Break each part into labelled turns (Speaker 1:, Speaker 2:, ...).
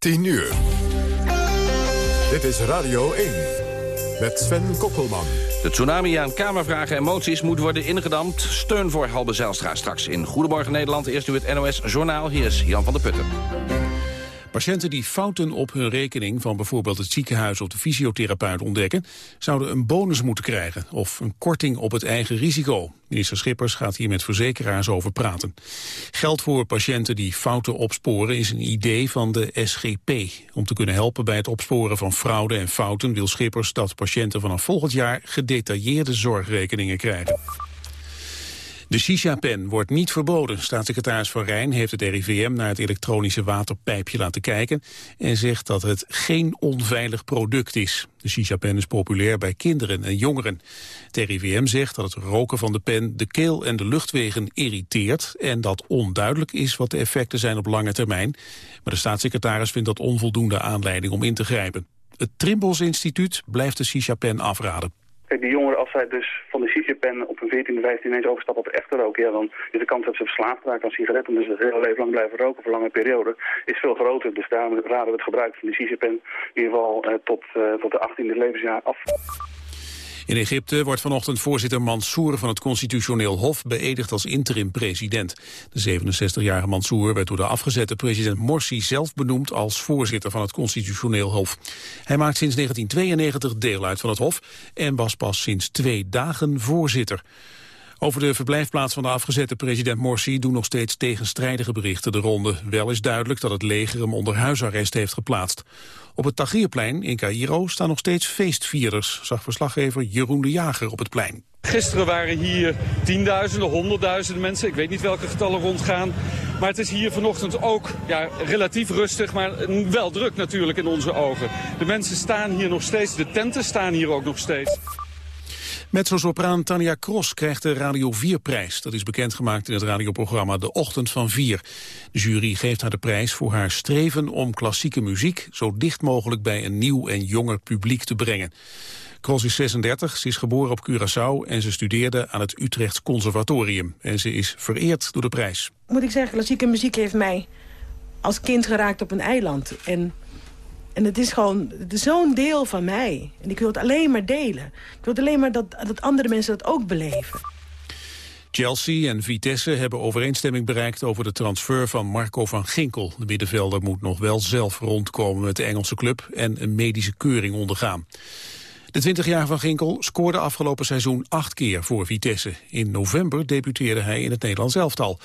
Speaker 1: 10 uur. Dit is Radio 1 met Sven Kokkelman.
Speaker 2: De tsunami aan Kamervragen en moties moet worden ingedampt. Steun voor Halbe Zijlstra straks in Goedemorgen Nederland. Eerst nu het NOS Journaal. Hier is Jan van der Putten.
Speaker 3: Patiënten die fouten op hun rekening van bijvoorbeeld het ziekenhuis of de fysiotherapeut ontdekken, zouden een bonus moeten krijgen of een korting op het eigen risico. Minister Schippers gaat hier met verzekeraars over praten. Geld voor patiënten die fouten opsporen is een idee van de SGP. Om te kunnen helpen bij het opsporen van fraude en fouten wil Schippers dat patiënten vanaf volgend jaar gedetailleerde zorgrekeningen krijgen. De shisha-pen wordt niet verboden. Staatssecretaris Van Rijn heeft het RIVM naar het elektronische waterpijpje laten kijken... en zegt dat het geen onveilig product is. De shisha-pen is populair bij kinderen en jongeren. Het RIVM zegt dat het roken van de pen de keel en de luchtwegen irriteert... en dat onduidelijk is wat de effecten zijn op lange termijn. Maar de staatssecretaris vindt dat onvoldoende aanleiding om in te grijpen. Het Trimbos Instituut blijft de shisha-pen afraden.
Speaker 4: Kijk, die jongeren, als zij dus van de shisha-pen op hun 14e, 15 ineens overstappen op echte roken, ja, dan is de kans dat ze verslaafd raken aan sigaretten, dus het hele leven lang blijven roken voor lange periode, is veel groter. Dus daarom raden we het gebruik van de shisha-pen in ieder geval eh, tot, uh, tot de 18e levensjaar af.
Speaker 3: In Egypte wordt vanochtend voorzitter Mansour van het Constitutioneel Hof beëdigd als interim-president. De 67-jarige Mansour werd door de afgezette president Morsi zelf benoemd als voorzitter van het Constitutioneel Hof. Hij maakt sinds 1992 deel uit van het Hof en was pas sinds twee dagen voorzitter. Over de verblijfplaats van de afgezette president Morsi doen nog steeds tegenstrijdige berichten de ronde. Wel is duidelijk dat het leger hem onder huisarrest heeft geplaatst. Op het Tahrirplein in Cairo staan nog steeds feestvierders, zag verslaggever Jeroen de Jager op het plein.
Speaker 5: Gisteren waren hier tienduizenden, honderdduizenden mensen. Ik weet niet welke getallen rondgaan. Maar het is hier vanochtend ook ja, relatief rustig, maar wel druk natuurlijk in onze ogen. De mensen staan hier nog steeds, de tenten staan hier ook nog steeds.
Speaker 3: Mezzo-sopraan Tanja Cross krijgt de Radio 4-prijs. Dat is bekendgemaakt in het radioprogramma De Ochtend van 4. De jury geeft haar de prijs voor haar streven om klassieke muziek... zo dicht mogelijk bij een nieuw en jonger publiek te brengen. Cross is 36, ze is geboren op Curaçao... en ze studeerde aan het Utrecht Conservatorium. En ze is vereerd door de prijs.
Speaker 6: Moet ik zeggen, klassieke muziek heeft mij als kind geraakt op een eiland. En en het is gewoon zo'n deel van mij. En ik wil het alleen maar delen. Ik wil alleen maar dat, dat andere mensen dat ook beleven.
Speaker 3: Chelsea en Vitesse hebben overeenstemming bereikt over de transfer van Marco van Ginkel. De middenvelder moet nog wel zelf rondkomen met de Engelse club en een medische keuring ondergaan. De 20-jarige van Ginkel scoorde afgelopen seizoen acht keer voor Vitesse. In november debuteerde hij in het Nederlands elftal.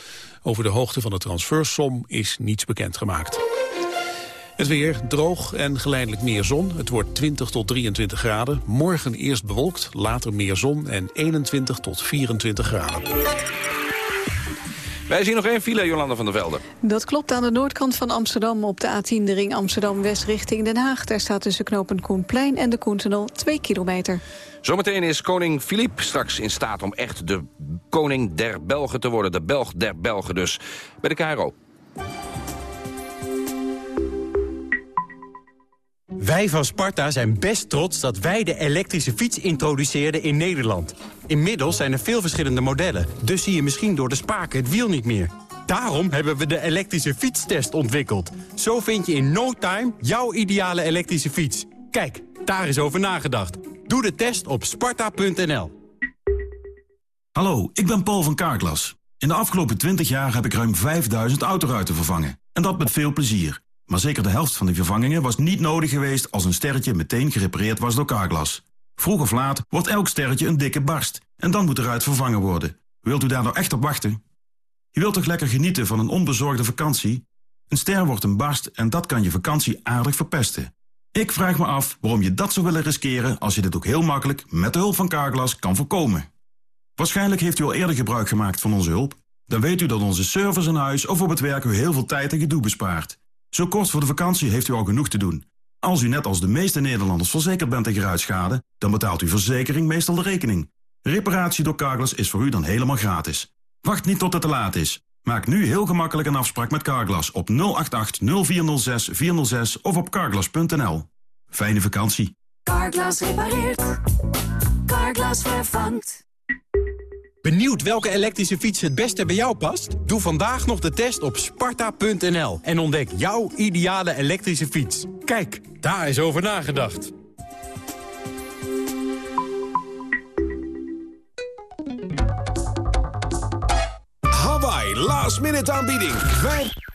Speaker 3: Over de hoogte van de transfersom is niets bekendgemaakt. Het weer droog en geleidelijk meer zon. Het wordt 20 tot 23 graden. Morgen eerst bewolkt, later meer zon en 21 tot 24 graden.
Speaker 2: Wij zien nog één file, Jolanda van der Velde.
Speaker 7: Dat klopt aan de noordkant van Amsterdam op de A10, de ring Amsterdam-West richting Den Haag. Daar staat tussen knopen Koenplein en de Koentunnel 2 kilometer.
Speaker 2: Zometeen is koning Filip straks in staat om echt de koning der Belgen te worden. De Belg der Belgen dus. Bij de KRO.
Speaker 8: Wij van Sparta zijn best trots dat wij de elektrische fiets introduceerden in Nederland. Inmiddels zijn er veel verschillende modellen, dus zie je misschien door de spaken het wiel niet meer. Daarom hebben we de elektrische fietstest ontwikkeld. Zo vind je in no time jouw ideale elektrische fiets. Kijk, daar is over nagedacht. Doe de test op sparta.nl.
Speaker 9: Hallo, ik ben Paul van Kaarklas. In de afgelopen 20 jaar heb ik ruim 5000 autoruiten vervangen. En dat met veel plezier. Maar zeker de helft van die vervangingen was niet nodig geweest... als een sterretje meteen gerepareerd was door Carglass. Vroeg of laat wordt elk sterretje een dikke barst. En dan moet eruit vervangen worden. Wilt u daar nou echt op wachten? Je wilt toch lekker genieten van een onbezorgde vakantie? Een ster wordt een barst en dat kan je vakantie aardig verpesten. Ik vraag me af waarom je dat zou willen riskeren... als je dit ook heel makkelijk met de hulp van Carglass kan voorkomen. Waarschijnlijk heeft u al eerder gebruik gemaakt van onze hulp. Dan weet u dat onze service in huis of op het werk u heel veel tijd en gedoe bespaart. Zo kort voor de vakantie heeft u al genoeg te doen. Als u net als de meeste Nederlanders verzekerd bent tegen ruitschade... dan betaalt uw verzekering meestal de rekening. Reparatie door Carglass is voor u dan helemaal gratis. Wacht niet tot het te laat is. Maak nu heel gemakkelijk een afspraak met Carglass op 088 0406 406 of op carglass.nl. Fijne vakantie.
Speaker 10: Carglass repareert. Carglass vervangt.
Speaker 8: Benieuwd welke elektrische fiets het beste bij jou past? Doe vandaag nog de test op sparta.nl en ontdek jouw ideale elektrische fiets. Kijk, daar is over nagedacht.
Speaker 10: Hawaii, last minute aanbieding. Wij...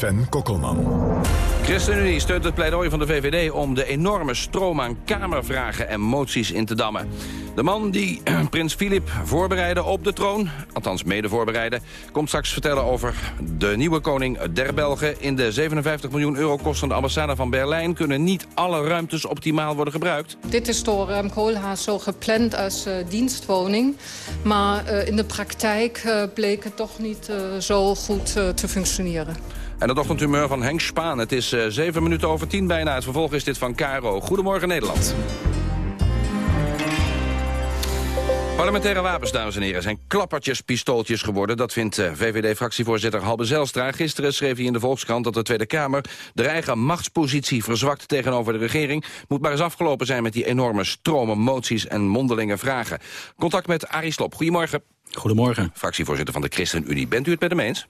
Speaker 1: Sven Kokkelman.
Speaker 2: ChristenUnie steunt het pleidooi van de VVD om de enorme stroom aan kamervragen en moties in te dammen. De man die prins Filip voorbereidde op de troon, althans mede voorbereidde... komt straks vertellen over de nieuwe koning der Belgen. In de 57 miljoen euro kostende ambassade van Berlijn... kunnen niet alle ruimtes optimaal worden gebruikt.
Speaker 11: Dit is door um, Koolhaas zo gepland als uh, dienstwoning. Maar uh, in de praktijk uh, bleek het toch niet zo goed te functioneren.
Speaker 2: En het ochtendhumeur van Henk Spaan. Het is uh, 7 minuten over 10 bijna. Het vervolg is dit van Caro. Goedemorgen Nederland. Parlementaire wapens, dames en heren, zijn klappertjes pistooltjes geworden. Dat vindt uh, VVD-fractievoorzitter Halbe Zelstra. Gisteren schreef hij in de Volkskrant dat de Tweede Kamer... de eigen machtspositie verzwakt tegenover de regering. Moet maar eens afgelopen zijn met die enorme stromen moties en mondelinge vragen. Contact met Arie Slob. Goedemorgen.
Speaker 12: Goedemorgen.
Speaker 2: Fractievoorzitter van de ChristenUnie. Bent u het met hem eens?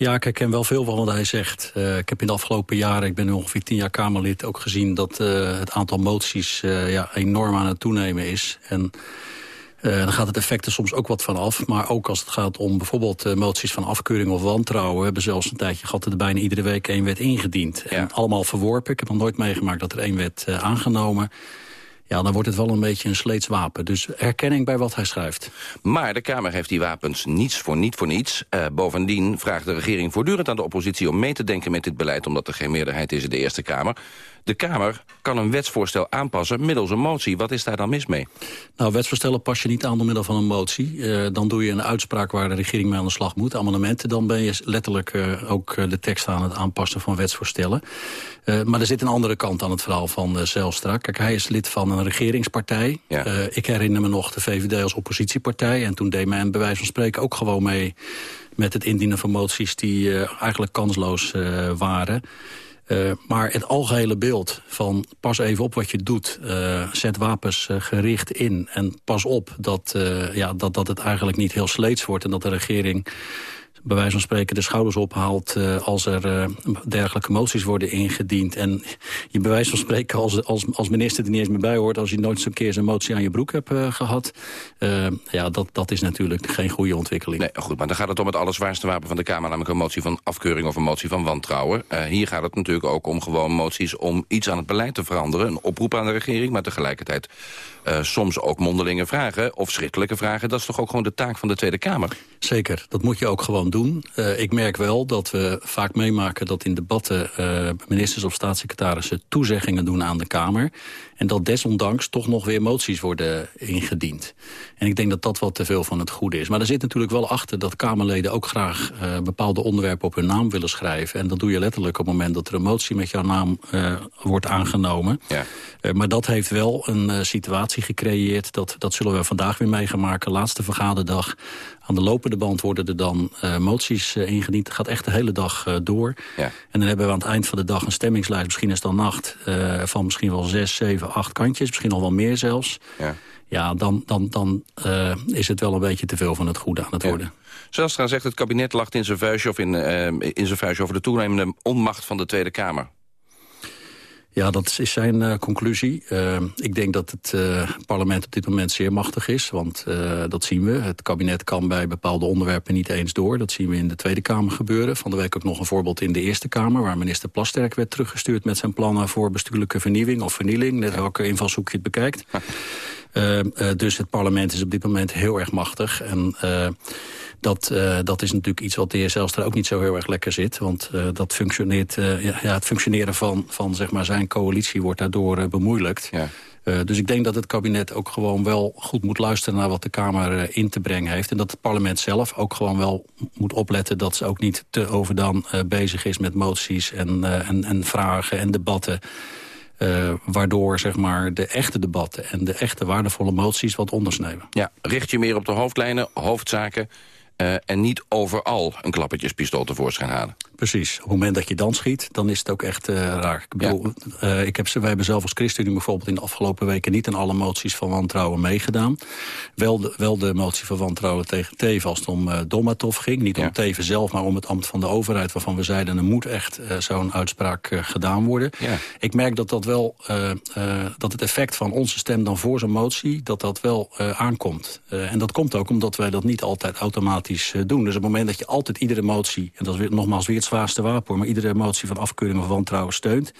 Speaker 12: Ja, ik herken wel veel van wat hij zegt. Uh, ik heb in de afgelopen jaren, ik ben nu ongeveer tien jaar Kamerlid... ook gezien dat uh, het aantal moties uh, ja, enorm aan het toenemen is. En dan gaat het effect er soms ook wat van af. Maar ook als het gaat om bijvoorbeeld moties van afkeuring of wantrouwen... we hebben zelfs een tijdje gehad dat er bijna iedere week één wet ingediend. Ja. En allemaal verworpen. Ik heb nog nooit meegemaakt dat er één wet aangenomen ja, dan wordt het wel een beetje een sleetswapen. Dus herkenning bij wat hij schrijft.
Speaker 2: Maar de Kamer heeft die wapens niets voor niet voor niets. Uh, bovendien vraagt de regering voortdurend aan de oppositie om mee te denken met dit beleid... omdat er geen meerderheid is in de Eerste Kamer. De Kamer kan een wetsvoorstel aanpassen middels een motie. Wat is daar dan mis mee?
Speaker 12: Nou, wetsvoorstellen pas je niet aan door middel van een motie. Uh, dan doe je een uitspraak waar de regering mee aan de slag moet. Amendementen, dan ben je letterlijk uh, ook de tekst aan het aanpassen van wetsvoorstellen. Maar er zit een andere kant aan het verhaal van Zijlstra. Kijk, hij is lid van een regeringspartij. Ja. Uh, ik herinner me nog de VVD als oppositiepartij. En toen deed men bij wijze van spreken ook gewoon mee... met het indienen van moties die eigenlijk kansloos waren... Uh, maar het algehele beeld van pas even op wat je doet, uh, zet wapens uh, gericht in... en pas op dat, ja, dat, dat het eigenlijk niet heel sleets wordt... en dat de regering bij wijze van spreken de schouders ophaalt... Uh, als er uh, dergelijke moties worden ingediend. En je bij wijze van spreken als, als, als minister er niet eens meer bij hoort... als je nooit zo'n keer zijn motie aan je broek hebt uh, gehad. ja, dat, dat is natuurlijk geen goede ontwikkeling.
Speaker 2: Nee, goed, maar dan gaat het om het allerzwaarste wapen van de Kamer... namelijk een motie van afkeuring of een motie van wantrouwen. hier gaat het natuurlijk ook om gewoon moties om iets aan het beleid te veranderen. Een oproep aan de regering, maar tegelijkertijd soms ook mondelinge vragen... of schriftelijke vragen. Dat is toch ook gewoon de taak van de Tweede Kamer?
Speaker 12: Zeker, dat moet je ook gewoon doen. Uh, ik merk wel dat we vaak meemaken dat in debatten... Uh, ministers of staatssecretarissen toezeggingen doen aan de Kamer. En dat desondanks toch nog weer moties worden ingediend. En ik denk dat dat wat te veel van het goede is. Maar er zit natuurlijk wel achter dat Kamerleden ook graag uh, bepaalde onderwerpen op hun naam willen schrijven. En dat doe je letterlijk op het moment dat er een motie met jouw naam wordt aangenomen. Ja. maar dat heeft wel een situatie gecreëerd. Dat, dat zullen we vandaag weer meegemaken. Laatste vergaderdag. Aan de lopende band worden er dan moties ingediend. Dat gaat echt de hele dag door. Ja. En dan hebben we aan het eind van de dag een stemmingslijst. Misschien is dan nacht van misschien wel zes, zeven, acht kantjes. Misschien al wel meer zelfs. Ja, ja dan, dan, dan is het wel een beetje te veel van het goede aan het worden.
Speaker 2: Zelstra zegt het kabinet lacht in zijn vuistje, of in, in zijn vuistje over de toenemende onmacht van de Tweede Kamer.
Speaker 12: Ja, dat is zijn uh, conclusie. Uh, ik denk dat het uh, parlement op dit moment zeer machtig is. Want dat zien we. Het kabinet kan bij bepaalde onderwerpen niet eens door. Dat zien we in de Tweede Kamer gebeuren. Van de week ook nog een voorbeeld in de Eerste Kamer... waar minister Plasterk werd teruggestuurd met zijn plannen voor bestuurlijke vernieuwing of vernieling. Net welke invalshoek je het bekijkt. Dus het parlement is op dit moment heel erg machtig. En dat, uh, dat is natuurlijk iets wat de heer Zelstra ook niet zo heel erg lekker zit. Want uh, dat functioneert, uh, ja, het functioneren van, van zeg maar zijn coalitie wordt daardoor bemoeilijkt. Ja. Dus ik denk dat het kabinet ook gewoon wel goed moet luisteren... naar wat de Kamer in te brengen heeft. En dat het parlement zelf ook gewoon wel moet opletten... dat ze ook niet te overdan bezig is met moties en, en, en vragen en debatten... Uh, waardoor zeg maar, de echte debatten en de echte waardevolle moties wat ondersneeuwen.
Speaker 2: Ja, richt je meer op de hoofdlijnen, hoofdzaken... Uh, en niet overal een klappertjespistool tevoorschijn halen.
Speaker 12: Precies. Op het moment dat je dan schiet, dan is het ook echt uh, raar. Ik bedoel, ja. uh, ik heb, wij hebben zelf als ChristenUnie bijvoorbeeld in de afgelopen weken niet aan alle moties van wantrouwen meegedaan. Wel de, wel de motie van wantrouwen tegen Teven als het om uh, ging. Niet ja. om Teven zelf, maar om het ambt van de overheid waarvan we zeiden er moet echt zo'n uitspraak gedaan worden. Ja. Ik merk dat dat wel, dat het effect van onze stem dan voor zo'n motie, dat dat wel aankomt. en dat komt ook omdat wij dat niet altijd automatisch doen. Dus op het moment dat je altijd iedere motie, en dat is weer, nogmaals weer het zwaarste wapen, maar iedere motie van afkeuring of wantrouwen steunt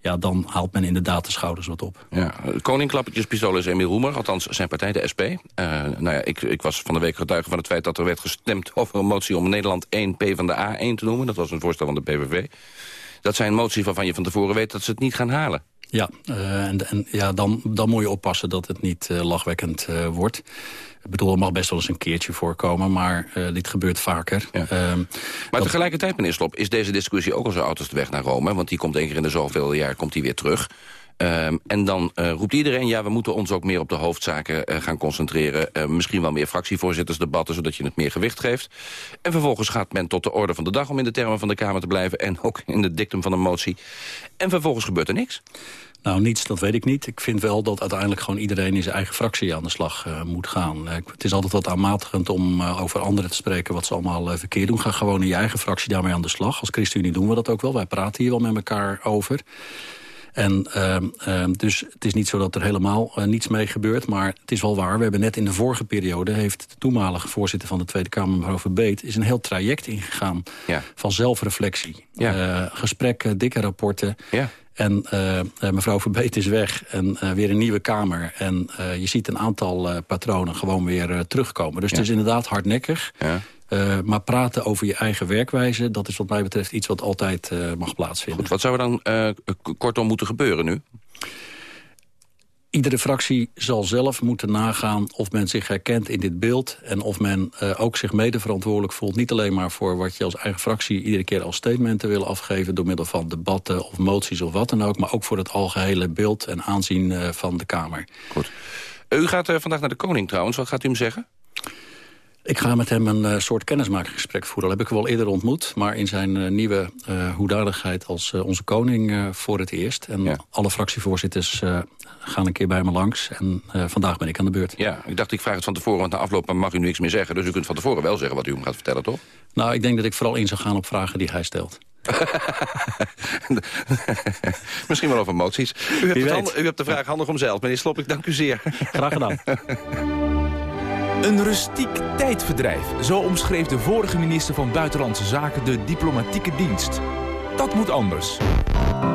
Speaker 12: ja, dan haalt men inderdaad de schouders wat op.
Speaker 2: Ja, koningklappertjespistool is Emiel Roemer, althans zijn partij, de SP. Uh, nou ja, ik, ik was van de week getuige van het feit dat er werd gestemd... over een motie om Nederland 1 P van de A 1 te noemen. Dat was een voorstel van de PVV. Dat zijn moties waarvan je van tevoren weet dat ze het niet gaan halen.
Speaker 12: Ja, uh, en, en, ja dan, dan moet je oppassen dat het niet uh, lachwekkend uh, wordt. Ik bedoel, het mag best wel eens een keertje voorkomen, maar dit gebeurt vaker. Ja.
Speaker 2: Uh, maar dat... tegelijkertijd, meneer Slop, is deze discussie ook al zo oud als de weg naar Rome. Want die komt één keer in de zoveel jaar komt die weer terug. Um, en dan uh, roept iedereen, ja, we moeten ons ook meer op de hoofdzaken uh, gaan concentreren. Uh, misschien wel meer fractievoorzittersdebatten, zodat je het meer gewicht geeft. En vervolgens gaat men tot de orde van de dag om in de termen van de Kamer te blijven. En ook in de dictum van een motie. En vervolgens gebeurt er niks.
Speaker 12: Nou, niets, dat weet ik niet. Ik vind wel dat uiteindelijk gewoon iedereen in zijn eigen fractie aan de slag moet gaan. Het is altijd wat aanmatigend om over anderen te spreken wat ze allemaal verkeerd doen. Ga gewoon in je eigen fractie daarmee aan de slag. Als ChristenUnie doen we dat ook wel. Wij praten hier wel met elkaar over. En uh, dus het is niet zo dat er helemaal uh, niets mee gebeurt. Maar het is wel waar. We hebben net in de vorige periode... heeft de toenmalige voorzitter van de Tweede Kamer, mevrouw Verbeet... is een heel traject ingegaan ja. van zelfreflectie. Ja. Uh, gesprekken, dikke rapporten. Ja. En uh, mevrouw Verbeet is weg en uh, weer een nieuwe kamer. En uh, je ziet een aantal patronen gewoon weer terugkomen. Dus ja. het is inderdaad hardnekkig. Ja. Uh, maar praten over je eigen werkwijze... dat is wat mij betreft iets wat altijd uh, mag plaatsvinden.
Speaker 2: Goed, wat zou er dan uh, kortom moeten gebeuren nu?
Speaker 12: Iedere fractie zal zelf moeten nagaan of men zich herkent in dit beeld... en of men ook zich mede verantwoordelijk voelt. Niet alleen maar voor wat je als eigen fractie... iedere keer als statementen wil afgeven... door middel van debatten of moties of wat dan ook... maar ook voor het algehele beeld en aanzien van de Kamer.
Speaker 2: Goed. U gaat vandaag naar de koning trouwens. Wat gaat u hem zeggen?
Speaker 12: Ik ga met hem een uh, soort kennismakingsgesprek voeren. Dat heb ik wel eerder ontmoet, maar in zijn uh, nieuwe uh, hoedanigheid als onze koning voor het eerst. En ja. alle fractievoorzitters gaan een keer bij me langs. En vandaag ben ik aan de beurt.
Speaker 2: Ja, ik dacht ik vraag het van tevoren, want na afloop mag u niks meer zeggen. Dus u kunt van tevoren wel zeggen wat u hem gaat vertellen, toch?
Speaker 12: Nou, ik denk dat ik vooral in zou gaan op vragen die hij stelt.
Speaker 2: Misschien wel over moties. U hebt, hand, u hebt de vraag handig om zelf. Meneer Slop, ik dank u zeer.
Speaker 12: Graag gedaan.
Speaker 13: Een rustiek tijdverdrijf, zo omschreef de vorige minister van Buitenlandse Zaken de diplomatieke dienst. Dat moet anders.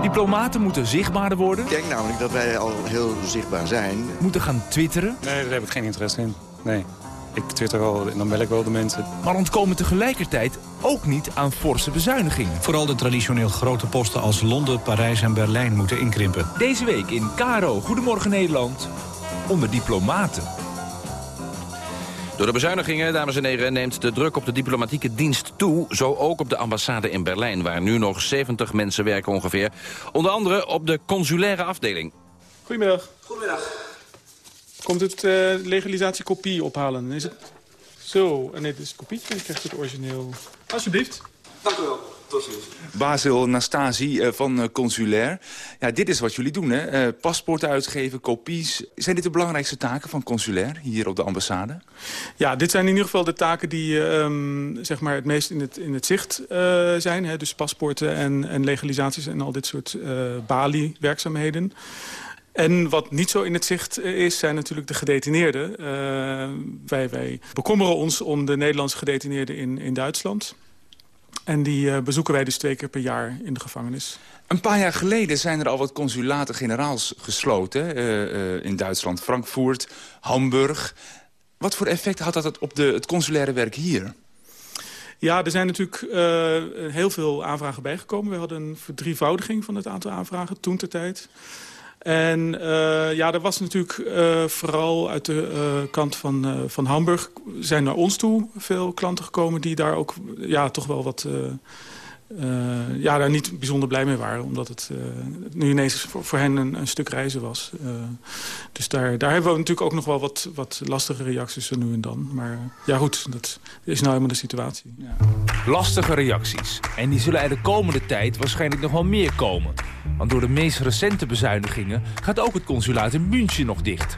Speaker 13: Diplomaten moeten zichtbaarder worden.
Speaker 14: Ik denk namelijk dat wij al heel zichtbaar zijn.
Speaker 13: Moeten gaan twitteren.
Speaker 15: Nee, daar heb ik geen interesse in. Nee. Ik twitter wel en dan bel ik wel de mensen.
Speaker 13: Maar ontkomen tegelijkertijd ook niet aan forse bezuinigingen.
Speaker 16: Vooral de traditioneel grote posten als Londen, Parijs en Berlijn moeten inkrimpen.
Speaker 13: Deze week in Caro Goedemorgen Nederland onder diplomaten.
Speaker 2: Door de bezuinigingen, dames en heren, neemt de druk op de diplomatieke dienst toe. Zo ook op de ambassade in Berlijn, waar nu nog 70 mensen werken ongeveer. Onder andere op de consulaire afdeling.
Speaker 17: Goedemiddag.
Speaker 18: Goedemiddag.
Speaker 17: Komt het uh, legalisatie kopie ophalen? Is het zo? Nee, dit is het kopietje. Dan krijgt het origineel. Alsjeblieft.
Speaker 18: Dank u wel.
Speaker 19: Basil Nastasi uh, van uh, Consulair. Ja, dit is wat jullie doen, hè? Uh, paspoorten uitgeven, kopies. Zijn dit de belangrijkste taken van Consulair hier op de ambassade?
Speaker 17: Ja, dit zijn in ieder geval de taken die um, zeg maar het meest in het, in het zicht zijn. Hè? Dus paspoorten en, en legalisaties en al dit soort Bali-werkzaamheden. En wat niet zo in het zicht is, zijn natuurlijk de gedetineerden. Uh, wij, wij bekommeren ons om de Nederlandse gedetineerden in, in Duitsland. En die bezoeken wij dus twee keer per jaar in de gevangenis.
Speaker 19: Een paar jaar geleden zijn er al wat consulaten-generaals gesloten. in Duitsland, Frankfurt, Hamburg. Wat voor effect had dat op de, het consulaire werk hier?
Speaker 17: Ja, er zijn natuurlijk uh, heel veel aanvragen bijgekomen. We hadden een verdrievoudiging van het aantal aanvragen toen ter tijd. En uh, ja, er was natuurlijk uh, vooral uit de kant van, van Hamburg... zijn naar ons toe veel klanten gekomen die daar ook ja, toch wel wat uh, ja, daar niet bijzonder blij mee waren. Omdat het uh, nu ineens voor, hen een, een, stuk reizen was. Uh, dus daar, daar hebben we natuurlijk ook nog wel wat, wat lastige reacties nu en dan. Maar ja goed, dat is nou helemaal de situatie.
Speaker 13: Lastige reacties. En die zullen er de komende tijd waarschijnlijk nog wel meer komen. Want door de meest recente bezuinigingen gaat ook het consulaat in München nog dicht.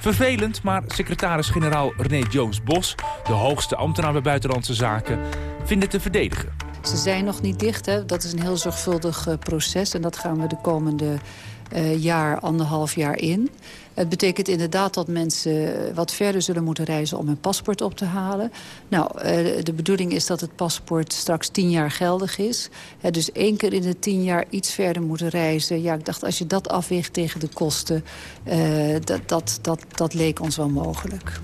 Speaker 13: Vervelend, maar secretaris-generaal René Jones-Bos... de hoogste ambtenaar bij Buitenlandse Zaken, vindt het te verdedigen.
Speaker 18: Ze zijn nog niet dicht. Hè. Dat is een heel zorgvuldig uh, proces. En dat gaan we de komende uh, jaar, anderhalf jaar in. Het betekent inderdaad dat mensen wat verder zullen moeten reizen om hun paspoort op te halen. Nou, de bedoeling is dat het paspoort straks tien jaar geldig is. Dus één keer in de tien jaar iets verder moeten reizen. Ja, ik dacht als je dat afweegt tegen de kosten, dat, dat, dat, dat leek ons wel mogelijk.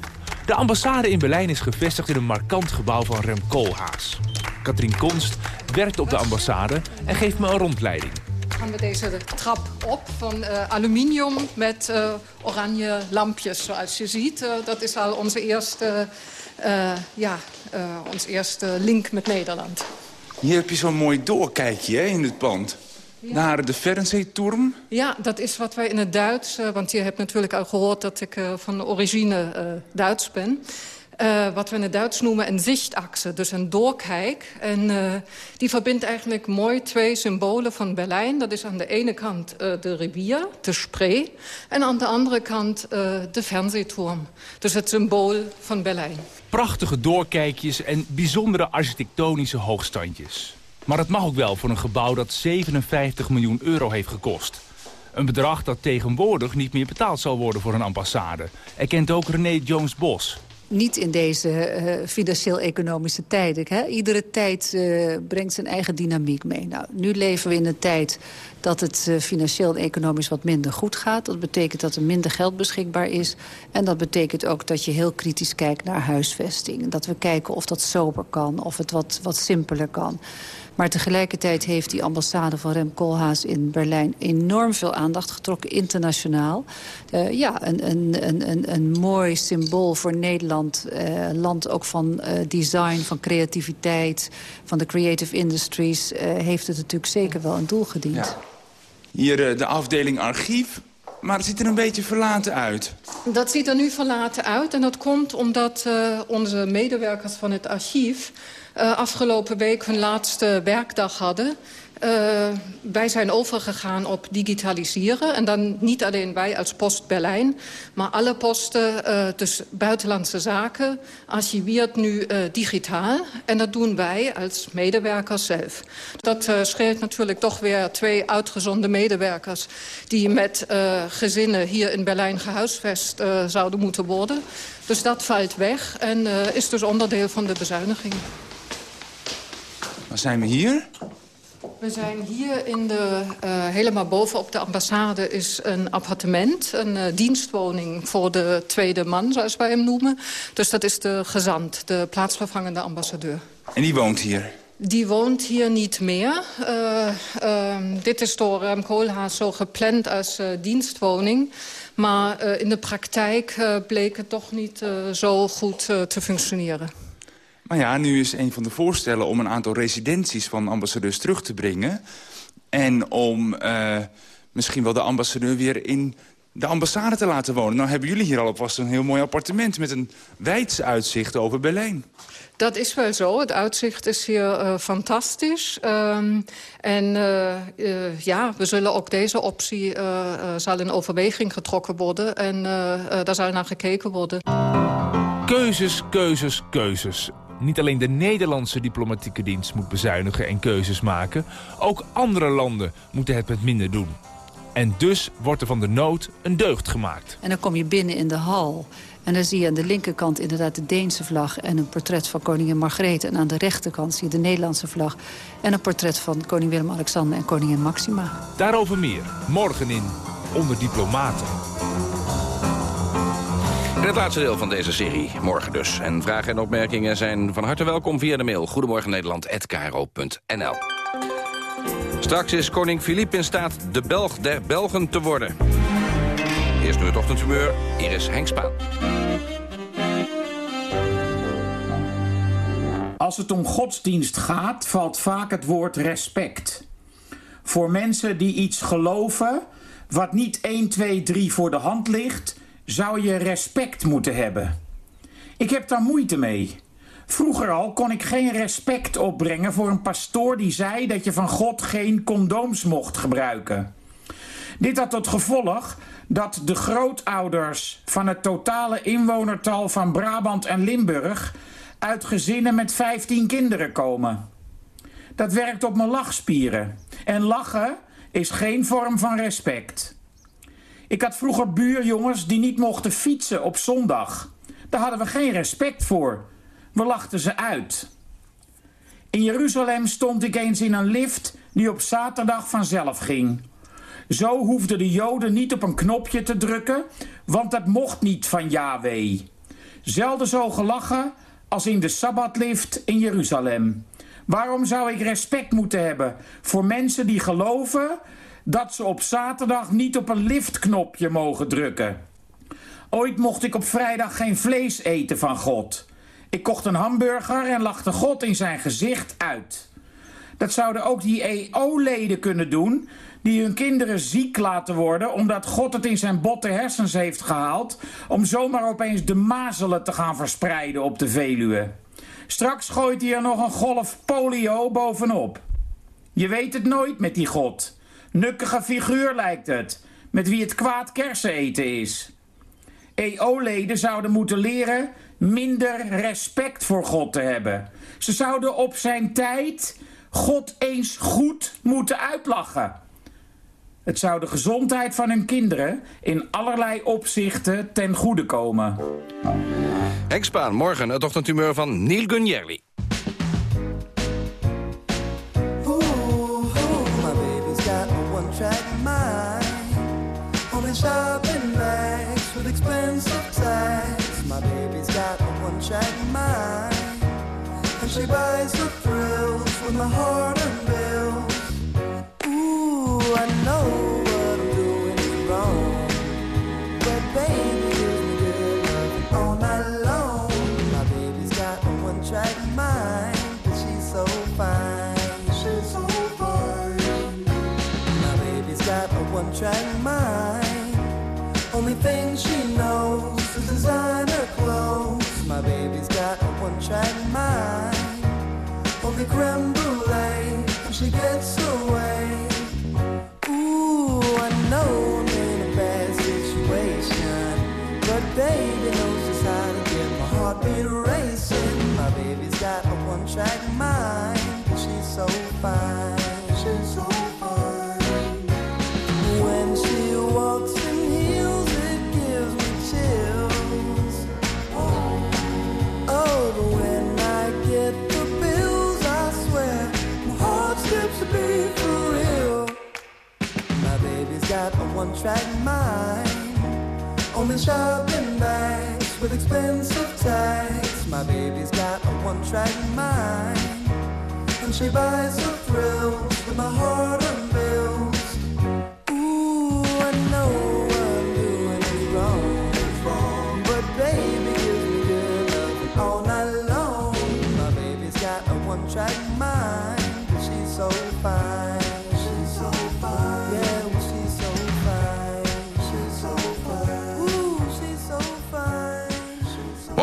Speaker 13: De ambassade in Berlijn is gevestigd in een markant gebouw van Rem Koolhaas. Katrien Konst werkt op de ambassade en geeft me een rondleiding.
Speaker 11: Gaan we deze trap op van uh, aluminium met uh, oranje lampjes, zoals je ziet. Uh, dat is al onze eerste, ja, ons eerste link met Nederland.
Speaker 19: Hier heb je zo'n mooi doorkijkje hè, in het pand. Ja. Naar de Fernsehturm?
Speaker 11: Ja, dat is wat wij in het Duits... want je hebt natuurlijk al gehoord dat ik van origine Duits ben... Uh, wat we in het Duits noemen een zichtachse, dus een doorkijk. En uh, die verbindt eigenlijk mooi twee symbolen van Berlijn. Dat is aan de ene kant uh, de rivier, de Spree... en aan de andere kant de Fernsehturm. Dus het symbool van Berlijn.
Speaker 13: Prachtige doorkijkjes en bijzondere architectonische hoogstandjes. Maar het mag ook wel voor een gebouw dat 57 miljoen euro heeft gekost. Een bedrag dat tegenwoordig niet meer betaald zal worden voor een ambassade. Erkent ook René Jones-Bos
Speaker 18: niet in deze uh, financieel-economische tijden. Hè? Iedere tijd uh, brengt zijn eigen dynamiek mee. Nou, nu leven we in een tijd dat het uh, financieel en economisch wat minder goed gaat. Dat betekent dat er minder geld beschikbaar is. En dat betekent ook dat je heel kritisch kijkt naar huisvesting. Dat we kijken of dat sober kan, of het wat, wat simpeler kan. Maar tegelijkertijd heeft die ambassade van Rem Koolhaas in Berlijn... enorm veel aandacht getrokken, internationaal. Uh, ja, een, een, een, een, mooi symbool voor Nederland. Uh, land ook van uh, design, van creativiteit, van de creative industries... heeft het natuurlijk zeker wel een doel gediend. Ja.
Speaker 19: Hier de afdeling archief. Maar het ziet er een beetje verlaten uit.
Speaker 11: Dat ziet er nu verlaten uit. En dat komt omdat onze medewerkers van het archief uh, afgelopen week hun laatste werkdag hadden. Uh, wij zijn overgegaan op digitaliseren. En dan niet alleen wij als Post Berlijn. Maar alle posten, uh, dus buitenlandse zaken, archiveert nu digitaal. En dat doen wij als medewerkers zelf. Dat scheelt natuurlijk toch weer twee uitgezonde medewerkers... die met gezinnen hier in Berlijn gehuisvest zouden moeten worden. Dus dat valt weg en is dus onderdeel van de bezuiniging.
Speaker 19: Waar zijn we hier?
Speaker 11: We zijn hier in de, uh, helemaal boven op de ambassade is een appartement. Een uh, dienstwoning voor de tweede man, zoals wij hem noemen. Dus dat is de gezant, de plaatsvervangende ambassadeur.
Speaker 19: En die woont hier?
Speaker 11: Die woont hier niet meer. Uh, dit is door Rem Koolhaas zo gepland als dienstwoning. Maar in de praktijk bleek het toch niet zo goed te functioneren.
Speaker 19: Maar ja, nu is een van de voorstellen om een aantal residenties van ambassadeurs terug te brengen. En om uh, misschien wel de ambassadeur weer in de ambassade te laten wonen. Nou hebben jullie hier al alvast een heel mooi appartement... met een wijds uitzicht over Berlijn.
Speaker 11: Dat is wel zo. Het uitzicht is hier uh, fantastisch. Um, en uh, uh, ja, we zullen ook deze optie zal in overweging getrokken worden. En daar zal naar gekeken worden.
Speaker 13: Keuzes, keuzes, keuzes. Niet alleen de Nederlandse diplomatieke dienst moet bezuinigen en keuzes maken. Ook andere landen moeten het met minder doen. En dus wordt er van de nood een deugd gemaakt.
Speaker 18: En dan kom je binnen in de hal. En dan zie je aan de linkerkant inderdaad de Deense vlag... en een portret van koningin Margrethe. En aan de rechterkant zie je de Nederlandse vlag... en een portret van koning Willem-Alexander en koningin Maxima.
Speaker 13: Daarover meer, morgen in Onder Diplomaten.
Speaker 2: Het laatste deel van deze serie, morgen dus. En vragen en opmerkingen zijn van harte welkom via de mail... Goedemorgen Nederland@kro.nl. Straks is koning Filip in staat de Belg der Belgen te worden. Eerst nu het ochtendhumeur, hier is Henk Spaan.
Speaker 20: Als het om godsdienst gaat, valt vaak het woord respect. Voor mensen die iets geloven, wat niet 1, 2, 3 voor de hand ligt, zou je respect moeten hebben. Ik heb daar moeite mee. Vroeger al kon ik geen respect opbrengen voor een pastoor die zei dat je van God geen condooms mocht gebruiken. Dit had tot gevolg dat de grootouders van het totale inwonertal van Brabant en Limburg uit gezinnen met 15 kinderen komen. Dat werkt op mijn lachspieren. En lachen is geen vorm van respect. Ik had vroeger buurjongens die niet mochten fietsen op zondag. Daar hadden we geen respect voor. We lachten ze uit. In Jeruzalem stond ik eens in een lift die op zaterdag vanzelf ging. Zo hoefden de Joden niet op een knopje te drukken, want dat mocht niet van Yahweh. Zelden zo gelachen als in de Sabbatlift in Jeruzalem. Waarom zou ik respect moeten hebben voor mensen die geloven dat ze op zaterdag niet op een liftknopje mogen drukken? Ooit mocht ik op vrijdag geen vlees eten van God. Ik kocht een hamburger en lachte God in zijn gezicht uit. Dat zouden ook die EO-leden kunnen doen die hun kinderen ziek laten worden omdat God het in zijn botte hersens heeft gehaald om zomaar opeens de mazelen te gaan verspreiden op de Veluwe. Straks gooit hij er nog een golf polio bovenop. Je weet het nooit met die God. Nukkige figuur lijkt het, met wie het kwaad kersen eten is. EO-leden zouden moeten leren minder respect voor God te hebben. Ze zouden op zijn tijd God eens goed moeten uitlachen. Het zou de gezondheid van hun kinderen in allerlei opzichten ten goede komen.
Speaker 2: Henk morgen het ochtendhumeur van Neil Gunjerli.
Speaker 21: With expensive tags. My baby's got a one-track mind, and she buys the thrills with my heart and bills. Ooh, I know grandma. One-track mind. Only shopping bags with expensive tags. My baby's got a one-track mind. And she buys her thrills with my heart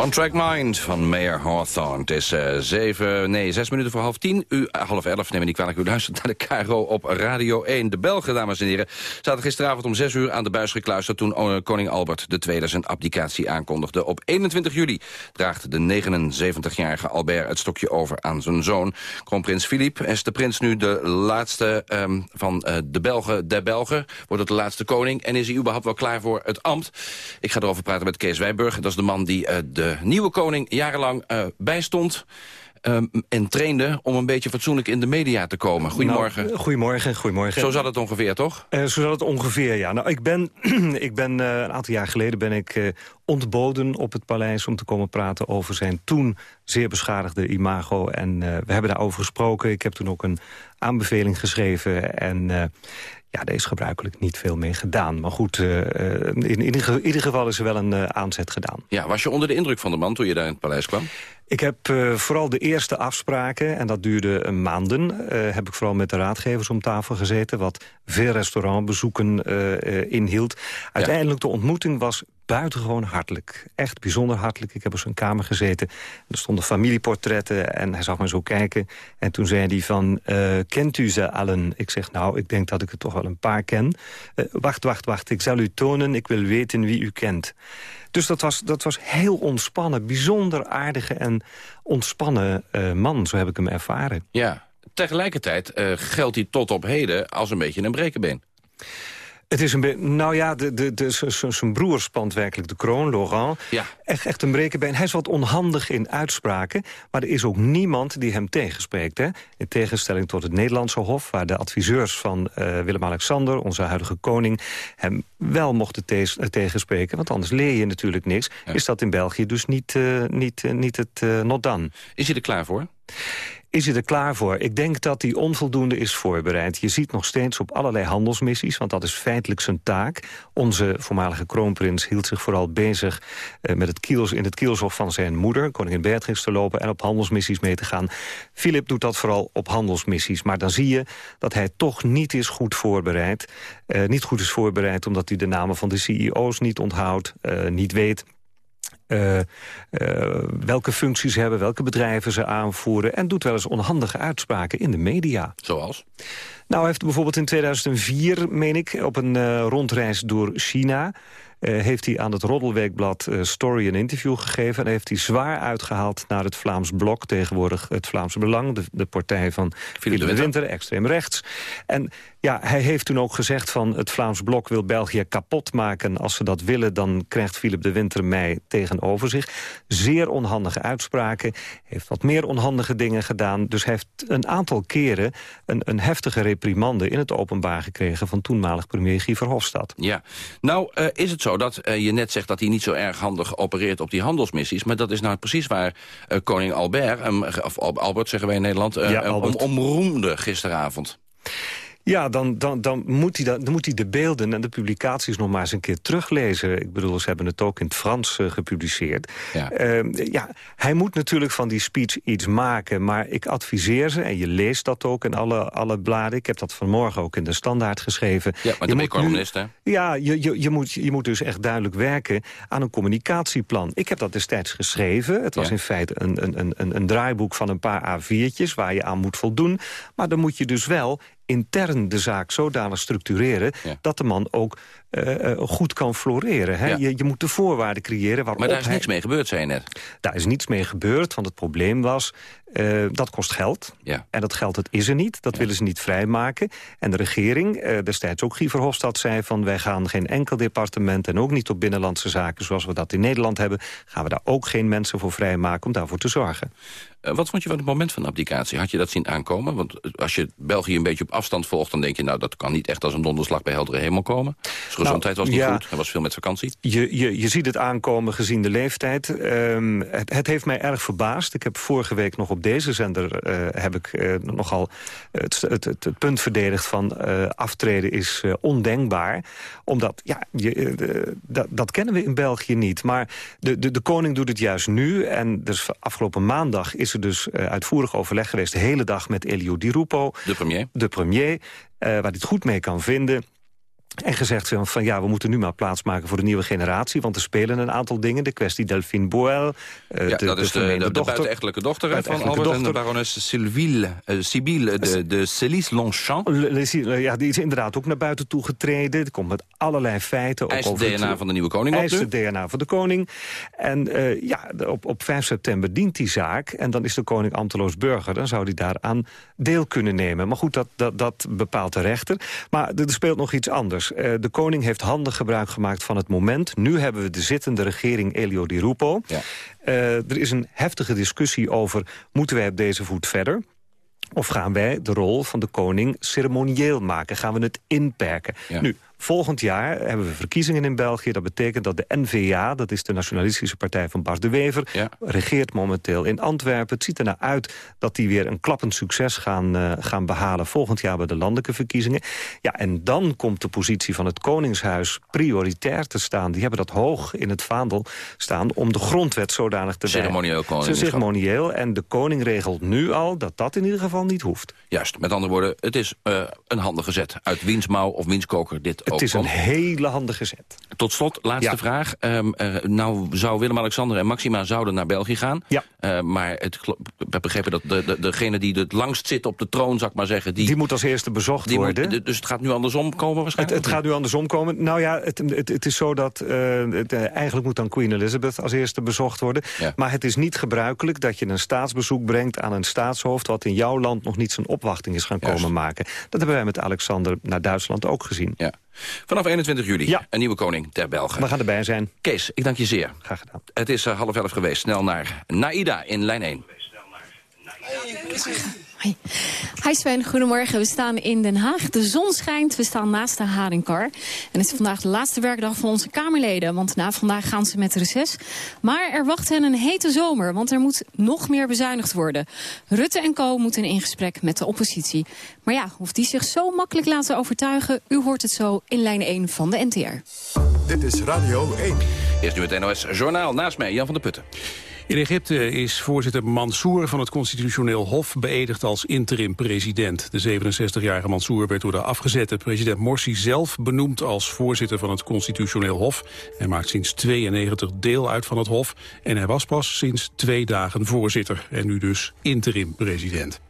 Speaker 2: One Track Mind van Mayor Hawthorne. Het is uh, zeven, nee, zes minuten voor half tien. U, uh, half elf, neem me niet kwalijk, u luistert naar de KRO op Radio 1. De Belgen, dames en heren, zaten gisteravond om zes uur aan de buis gekluisterd... toen uh, koning Albert II zijn abdicatie aankondigde. Op 21 juli draagt de 79-jarige Albert het stokje over aan zijn zoon. Kroonprins Filip is de prins nu de laatste um, van de Belgen der Belgen. Wordt het de laatste koning en is hij überhaupt wel klaar voor het ambt? Ik ga erover praten met Kees Wijburg. Dat is de man die de nieuwe koning jarenlang uh, bijstond... Um, en trainde om een beetje fatsoenlijk in de media te komen. Goedemorgen.
Speaker 22: Nou, goedemorgen, goedemorgen.
Speaker 2: Zo zat het ongeveer, toch?
Speaker 22: Uh, zo zat het ongeveer, ja. Nou, ik ben, ik ben uh, een aantal jaar geleden ben ik uh, ontboden op het paleis... om te komen praten over zijn toen zeer beschadigde imago. En we hebben daarover gesproken. Ik heb toen ook een aanbeveling geschreven. En ja, daar is gebruikelijk niet veel mee gedaan. Maar goed, uh, in, in, ieder, geval is er wel een uh, aanzet gedaan.
Speaker 2: Ja, was je onder de indruk van de man toen je daar in het paleis kwam?
Speaker 22: Ik heb uh, vooral de eerste afspraken, en dat duurde maanden... heb ik vooral met de raadgevers om tafel gezeten... wat veel restaurantbezoeken inhield. Uiteindelijk de ontmoeting was buitengewoon hartelijk. Echt bijzonder hartelijk. Ik heb op zijn kamer gezeten. Er stonden familieportretten en hij zag me zo kijken. En toen zei hij van, kent u ze allen? Ik zeg, nou, ik denk dat ik er toch wel een paar ken. Wacht, wacht, wacht. Ik zal u tonen. Ik wil weten wie u kent. Dus dat was, dat was heel ontspannen. Bijzonder aardige en ontspannen uh, man. Zo heb ik hem ervaren.
Speaker 2: Ja, tegelijkertijd geldt hij tot op heden als een beetje een brekenbeen.
Speaker 22: Het is een beetje, nou ja, de, de, de, zijn broer spant werkelijk de kroon, Laurent.
Speaker 2: Ja.
Speaker 22: Echt, echt een brekenbeen. Hij is wat onhandig in uitspraken, maar er is ook niemand die hem tegenspreekt. Hè? In tegenstelling tot het Nederlandse Hof, waar de adviseurs van uh, Willem-Alexander, onze huidige koning, hem wel mochten te tegenspreken, want anders leer je natuurlijk niks. Ja. Is dat in België dus niet, uh, niet, uh, niet het not done.
Speaker 2: Is hij er klaar voor?
Speaker 22: Is hij er klaar voor? Ik denk dat hij onvoldoende is voorbereid. Je ziet nog steeds op allerlei handelsmissies, want dat is feitelijk zijn taak. Onze voormalige kroonprins hield zich vooral bezig uh, met het kiels, in het kielshof van zijn moeder, koningin Beatrix, te lopen en op handelsmissies mee te gaan. Philip doet dat vooral op handelsmissies, maar dan zie je dat hij toch niet is goed voorbereid. Uh, niet goed is voorbereid omdat hij de namen van de CEO's niet onthoudt, uh, niet weet uh, uh, welke functies ze hebben, welke bedrijven ze aanvoeren... en doet wel eens onhandige uitspraken in de media.
Speaker 2: Zoals?
Speaker 22: Nou, hij heeft bijvoorbeeld in 2004, meen ik, op een uh, rondreis door China... Uh, heeft hij aan het Roddelweekblad uh, Story een interview gegeven... en heeft hij zwaar uitgehaald naar het Vlaams Blok... tegenwoordig het Vlaams Belang, de, de partij van Philippe de Winter, extreem rechts. En ja, hij heeft toen ook gezegd van het Vlaams Blok wil België kapot maken. Als ze dat willen, dan krijgt Philippe de Winter mij tegenover zich. Zeer onhandige uitspraken, heeft wat meer onhandige dingen gedaan. Dus hij heeft een aantal keren een, een heftige reprimande in het openbaar gekregen... van toenmalig premier Guy Verhofstadt.
Speaker 2: Ja, nou uh, is het zo dat uh, je net zegt dat hij niet zo erg handig opereert op die handelsmissies. Maar dat is nou precies waar uh, koning Albert, um, of Albert zeggen wij in Nederland,
Speaker 22: ja,
Speaker 2: om, om roemde gisteravond.
Speaker 22: Ja, dan, dan, dan, moet hij dan, moet hij de beelden en de publicaties nog maar eens een keer teruglezen. Ik bedoel, ze hebben het ook in het Frans uh, gepubliceerd.
Speaker 2: Ja.
Speaker 22: Uh, ja, hij moet natuurlijk van die speech iets maken. Maar ik adviseer ze, en je leest dat ook in alle, alle bladen. Ik heb dat vanmorgen ook in de Standaard geschreven.
Speaker 2: Ja, maar
Speaker 22: je
Speaker 2: de columnist, hè?
Speaker 22: Ja, je, je, je, moet, je moet dus echt duidelijk werken aan een communicatieplan. Ik heb dat destijds geschreven. Het was
Speaker 2: Ja.
Speaker 22: in feite een, een, een, een draaiboek van een paar A4'tjes... waar je aan moet voldoen. Maar dan moet je dus wel intern de zaak zodanig structureren...
Speaker 2: Ja.
Speaker 22: dat de man ook uh, goed kan floreren. Hè?
Speaker 2: Ja.
Speaker 22: Je, je moet de voorwaarden creëren waarop
Speaker 2: Maar daar is niks mee gebeurd, zei je net.
Speaker 22: Daar is niets mee gebeurd, want het probleem was... uh, dat kost geld.
Speaker 2: Ja.
Speaker 22: En dat geld dat is er niet. Dat willen ze niet vrijmaken. En de regering, uh, destijds ook Guy Verhofstadt, zei van... wij gaan geen enkel departement en ook niet op binnenlandse zaken... zoals we dat in Nederland hebben... gaan we daar ook geen mensen voor vrijmaken om daarvoor te zorgen.
Speaker 2: Uh, wat vond je van het moment van de abdicatie? Had je dat zien aankomen? Want als je België een beetje op afstand volgt... dan denk je, nou, dat kan niet echt als een donderslag bij heldere hemel komen. Zijn gezondheid was niet
Speaker 22: ja.
Speaker 2: goed, hij was veel met vakantie.
Speaker 22: Je, je, je ziet het aankomen gezien de leeftijd. Um, het, het heeft mij erg verbaasd. Ik heb vorige week nog op deze zender uh, heb ik uh, nogal het, het, het, het, punt verdedigd van uh, aftreden is ondenkbaar. Omdat, ja, je, dat, dat kennen we in België niet. Maar de, de, de koning doet het juist nu. En dus afgelopen maandag is er dus uitvoerig overleg geweest... de hele dag met Elio Di Rupo.
Speaker 2: De premier.
Speaker 22: De premier, waar hij het goed mee kan vinden... En gezegd van, van ja, we moeten nu maar plaatsmaken voor de nieuwe generatie. Want er spelen een aantal dingen. De kwestie Delphine Boel.
Speaker 2: Uh, ja, de, dat is de, de, de, de buitenechtelijke dochter van Albert dochter. en de barones Sylville, uh, Sibylle, de, de Célice Longchamp.
Speaker 22: Ja, die is inderdaad ook naar buiten toe getreden. Die komt met allerlei feiten.
Speaker 2: Eist het DNA van de nieuwe koning
Speaker 22: op het DNA van de koning. En uh, ja, op, op 5 september dient die zaak. En dan is de koning ambteloos burger. Dan zou hij daaraan deel kunnen nemen. Maar goed, dat, dat, dat bepaalt de rechter. Maar er speelt nog iets anders. Uh, de koning heeft handig gebruik gemaakt van het moment. Nu hebben we de zittende regering Elio Di Rupo. Ja. Uh, er is een heftige discussie over... moeten wij op deze voet verder? Of gaan wij de rol van de koning ceremonieel maken? Gaan we het inperken? Ja. Nu, Volgend jaar hebben we verkiezingen in België. Dat betekent dat de N-VA, dat is de nationalistische partij van Bas de Wever... Ja. regeert momenteel in Antwerpen. Het ziet er naar uit dat die weer een klappend succes gaan, uh, gaan behalen... volgend jaar bij de landelijke verkiezingen. Ja, en dan komt de positie van het Koningshuis prioritair te staan. Die hebben dat hoog in het vaandel staan om de grondwet zodanig te
Speaker 2: Ceremonieel koning.
Speaker 22: Ceremonieel. En de koning regelt nu al dat dat in ieder geval niet hoeft.
Speaker 2: Juist, met andere woorden, het is uh, een handige zet. Uit wiens mouw of wiens koker dit
Speaker 22: het is een hele handige zet.
Speaker 2: Tot slot, laatste vraag. Um, uh, nou zou Willem-Alexander en Maxima zouden naar België gaan.
Speaker 22: Ja.
Speaker 2: Uh, maar het, we hebben begrepen dat de, de, degene die het langst zit op de troon, zou ik maar zeggen... Die,
Speaker 22: die moet als eerste bezocht worden.
Speaker 2: Moet, dus het gaat nu andersom komen waarschijnlijk?
Speaker 22: Het, het gaat nu andersom komen. Nou ja, het, het, het is zo dat... Het, eigenlijk moet dan Queen Elizabeth als eerste bezocht worden. Ja. Maar het is niet gebruikelijk dat je een staatsbezoek brengt aan een staatshoofd... wat in jouw land nog niet zijn opwachting is gaan Juist. komen maken. Dat hebben wij met Alexander naar Duitsland ook gezien.
Speaker 2: Ja. Vanaf 21 juli, ja. een nieuwe koning ter Belgen.
Speaker 22: We gaan erbij zijn.
Speaker 2: Kees, ik dank je zeer.
Speaker 22: Graag gedaan.
Speaker 2: Het is uh, half elf geweest. Snel naar Naida in lijn 1.
Speaker 23: Hi. Hi Sven, goedemorgen. We staan in Den Haag. De zon schijnt, we staan naast de Haringkar. En het is vandaag de laatste werkdag van onze Kamerleden. Want na vandaag gaan ze met reces. Maar er wacht hen een hete zomer, want er moet nog meer bezuinigd worden. Rutte en Co. moeten in gesprek met de oppositie. Maar ja, of die zich zo makkelijk laten overtuigen... u hoort het zo in lijn 1 van de NTR.
Speaker 1: Dit is Radio 1.
Speaker 2: Eerst nu het NOS Journaal. Naast mij, Jan van der Putten.
Speaker 3: In Egypte is voorzitter Mansour van het Constitutioneel Hof beëdigd als interim-president. De 67-jarige Mansour werd door de afgezette president Morsi zelf benoemd als voorzitter van het Constitutioneel Hof. Hij maakt sinds 92 deel uit van het Hof en hij was pas sinds twee dagen voorzitter en nu dus interim-president.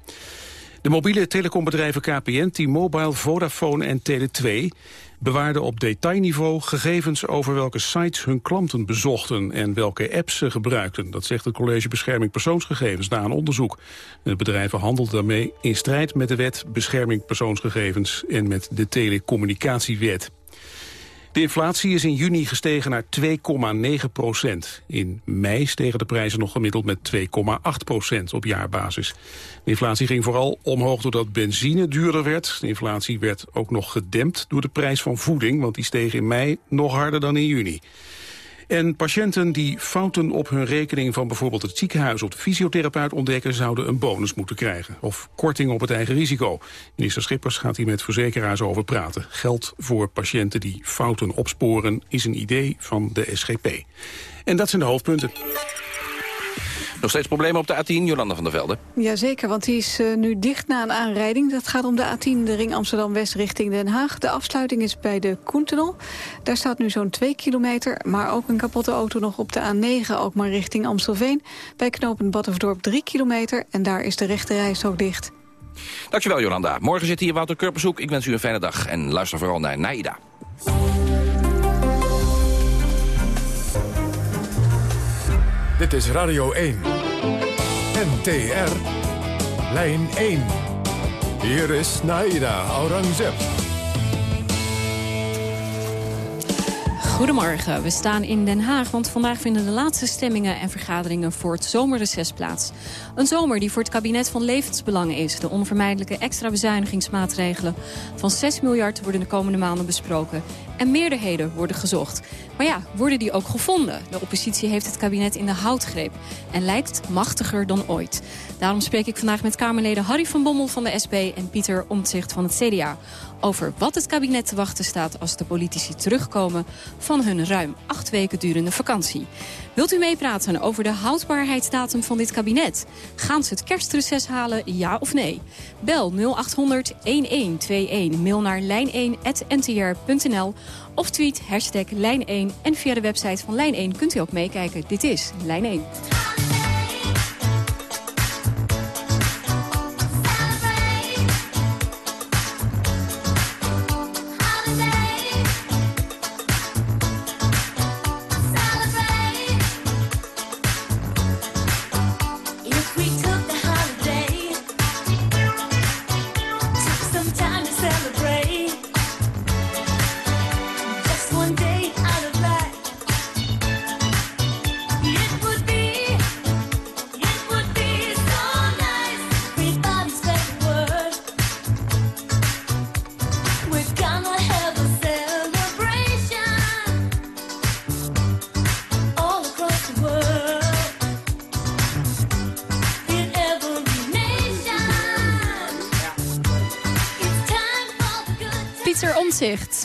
Speaker 3: De mobiele telecombedrijven KPN, T-Mobile, Vodafone en Tele2 bewaarden op detailniveau gegevens over welke sites hun klanten bezochten en welke apps ze gebruikten. Dat zegt het College Bescherming Persoonsgegevens na een onderzoek. De bedrijven handelden daarmee in strijd met de wet Bescherming Persoonsgegevens en met de telecommunicatiewet. De inflatie is in juni gestegen naar 2,9 procent. In mei stegen de prijzen nog gemiddeld met 2,8 procent op jaarbasis. De inflatie ging vooral omhoog doordat benzine duurder werd. De inflatie werd ook nog gedempt door de prijs van voeding... want die steeg in mei nog harder dan in juni. En patiënten die fouten op hun rekening van bijvoorbeeld het ziekenhuis of de fysiotherapeut ontdekken, zouden een bonus moeten krijgen. Of korting op het eigen risico. Minister Schippers gaat hier met verzekeraars over praten. Geld voor patiënten die fouten opsporen is een idee van de SGP. En dat zijn de hoofdpunten.
Speaker 2: Nog steeds problemen op de A10, Jolanda van der Velde?
Speaker 7: Jazeker, want die is uh, nu dicht na een aanrijding. Dat gaat om de A10, de ring Amsterdam-West richting Den Haag. De afsluiting is bij de Koentunnel. Daar staat nu zo'n 2 kilometer, maar ook een kapotte auto nog op de A9... ook maar richting Amstelveen. Bij knooppunt Battenverdorp 3 kilometer en daar is de rechte reis ook dicht.
Speaker 2: Dankjewel, Jolanda. Morgen zit hier Wouter Kurperzoek. Ik wens u een fijne dag en luister vooral naar Naida.
Speaker 1: Dit is Radio 1. NTR. Lijn 1. Hier is Naida Aurangzeb.
Speaker 23: Goedemorgen, we staan in Den Haag, want vandaag vinden de laatste stemmingen en vergaderingen voor het zomerreces plaats. Een zomer die voor het kabinet van levensbelang is. De onvermijdelijke extra bezuinigingsmaatregelen van 6 miljard worden de komende maanden besproken. en meerderheden worden gezocht. Maar ja, worden die ook gevonden? De oppositie heeft het kabinet in de houtgreep en lijkt machtiger dan ooit. Daarom spreek ik vandaag met Kamerleden Harry van Bommel van de SP en Pieter Omtzigt van het CDA over wat het kabinet te wachten staat als de politici terugkomen van hun ruim acht weken durende vakantie. Wilt u meepraten over de houdbaarheidsdatum van dit kabinet? Gaan ze het kerstreces halen, ja of nee? Bel 0800 1121, mail naar lijn1.ntr.nl of tweet hashtag Lijn1 en via de website van Lijn1 kunt u ook meekijken. Dit is Lijn 1.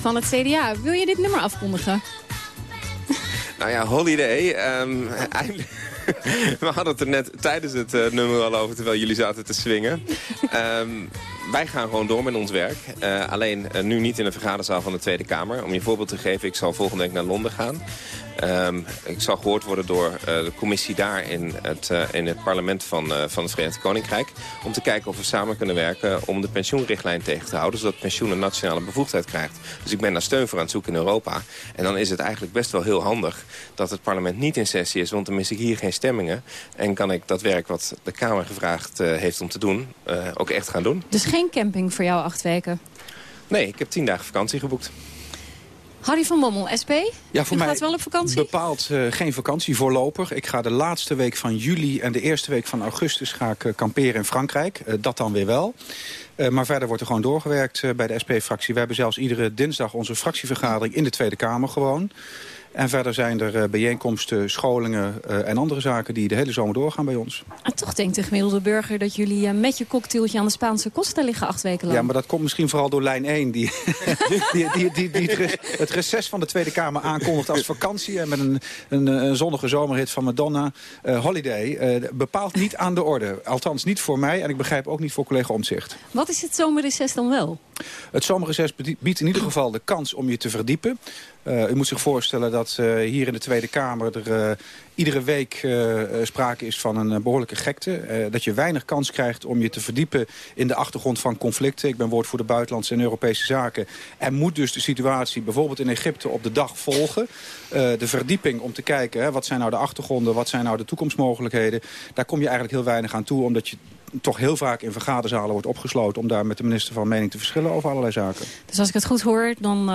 Speaker 23: Van het CDA, wil je dit nummer afkondigen?
Speaker 24: Nou ja, Holiday. eindelijk- We hadden het er net tijdens het eh, nummer al over, terwijl jullie zaten te swingen. Ehm, wij gaan gewoon door met ons werk. Eh, alleen eh, nu niet in de vergaderzaal van de Tweede Kamer. Om je voorbeeld te geven, ik zal volgende week naar Londen gaan. Ehm, ik zal gehoord worden door eh, de commissie daar in het, eh, in het parlement van, eh, van het Verenigd Koninkrijk. Om te kijken of we samen kunnen werken om de pensioenrichtlijn tegen te houden. Zodat pensioen een nationale bevoegdheid krijgt. Dus ik ben daar steun voor aan het zoeken in Europa. En dan is het eigenlijk best wel heel handig dat het parlement niet in sessie is. Want dan mis ik hier geen stemmingen. En kan ik dat werk wat de Kamer gevraagd heeft om te doen, ook echt gaan doen.
Speaker 23: Dus geen camping voor jou acht weken.
Speaker 24: Nee, ik heb tien dagen vakantie geboekt.
Speaker 23: Harry van Bommel, SP?
Speaker 25: Ja, voor
Speaker 23: U
Speaker 25: mij
Speaker 23: gaat wel op vakantie?
Speaker 25: bepaald eh, geen vakantie voorlopig. Ik ga de laatste week van juli en de eerste week van augustus ga ik eh, kamperen in Frankrijk. Eh, dat dan weer wel. Maar verder wordt er gewoon doorgewerkt bij de SP-fractie. We hebben zelfs iedere dinsdag onze fractievergadering in de Tweede Kamer gewoon. En verder zijn er eh, bijeenkomsten, scholingen eh, en andere zaken die de hele zomer doorgaan bij ons.
Speaker 23: En toch denkt de gemiddelde burger dat jullie eh, met je cocktailtje aan de Spaanse Costa liggen acht weken lang.
Speaker 25: Ja, maar dat komt misschien vooral door lijn 1. Die, die, die, die, het, re- het reces van de Tweede Kamer aankondigt als vakantie. En met een, een, een zonnige zomerhit van Madonna. Holiday. bepaald niet aan de orde. Althans niet voor mij. En ik begrijp ook niet voor collega Omtzigt.
Speaker 23: Wat is het zomerreces dan wel?
Speaker 25: Het zomerreces biedt in ieder geval de kans om je te verdiepen. Eh, u moet zich voorstellen dat eh, hier in de Tweede Kamer er eh, iedere week sprake is van een eh, behoorlijke gekte. Dat je weinig kans krijgt om je te verdiepen in de achtergrond van conflicten. Ik ben woordvoerder Buitenlandse en Europese Zaken. En moet dus de situatie bijvoorbeeld in Egypte op de dag volgen. De verdieping om te kijken, hè, wat zijn nou de achtergronden, wat zijn nou de toekomstmogelijkheden. Daar kom je eigenlijk heel weinig aan toe, omdat je toch heel vaak in vergaderzalen wordt opgesloten... om daar met de minister van mening te verschillen over allerlei zaken.
Speaker 23: Dus als ik het goed hoor, dan...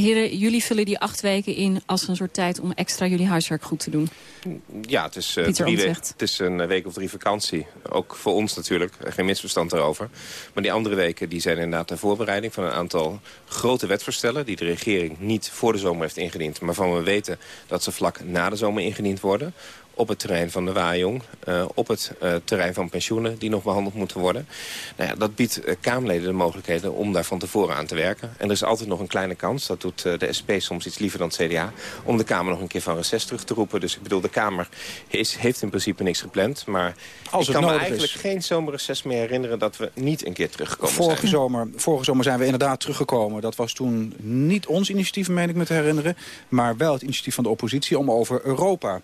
Speaker 23: heren, jullie vullen die acht weken in als een soort tijd om extra jullie huiswerk goed te doen.
Speaker 24: Ja, het is, eh, drie we- het is een week of drie vakantie. Ook voor ons natuurlijk, eh, geen misverstand daarover. Maar die andere weken die zijn inderdaad de voorbereiding van een aantal grote wetvoorstellen... die de regering niet voor de zomer heeft ingediend... maar van we weten dat ze vlak na de zomer ingediend worden op het terrein van de Wajong, eh, op het eh, terrein van pensioenen die nog behandeld moeten worden. Nou ja, dat biedt eh, Kamerleden de mogelijkheden om daar van tevoren aan te werken. En er is altijd nog een kleine kans, dat doet de SP soms iets liever dan het CDA, om de Kamer nog een keer van reces terug te roepen. Dus ik bedoel, de Kamer is, heeft in principe niks gepland, maar
Speaker 25: Als
Speaker 24: ik kan me eigenlijk
Speaker 25: is.
Speaker 24: geen zomerreces meer herinneren dat we niet een keer teruggekomen
Speaker 25: Vorige
Speaker 24: zijn.
Speaker 25: zomer, vorige zomer zijn we inderdaad teruggekomen. Dat was toen niet ons initiatief, meen ik me te herinneren. Maar wel het initiatief van de oppositie om over Europa...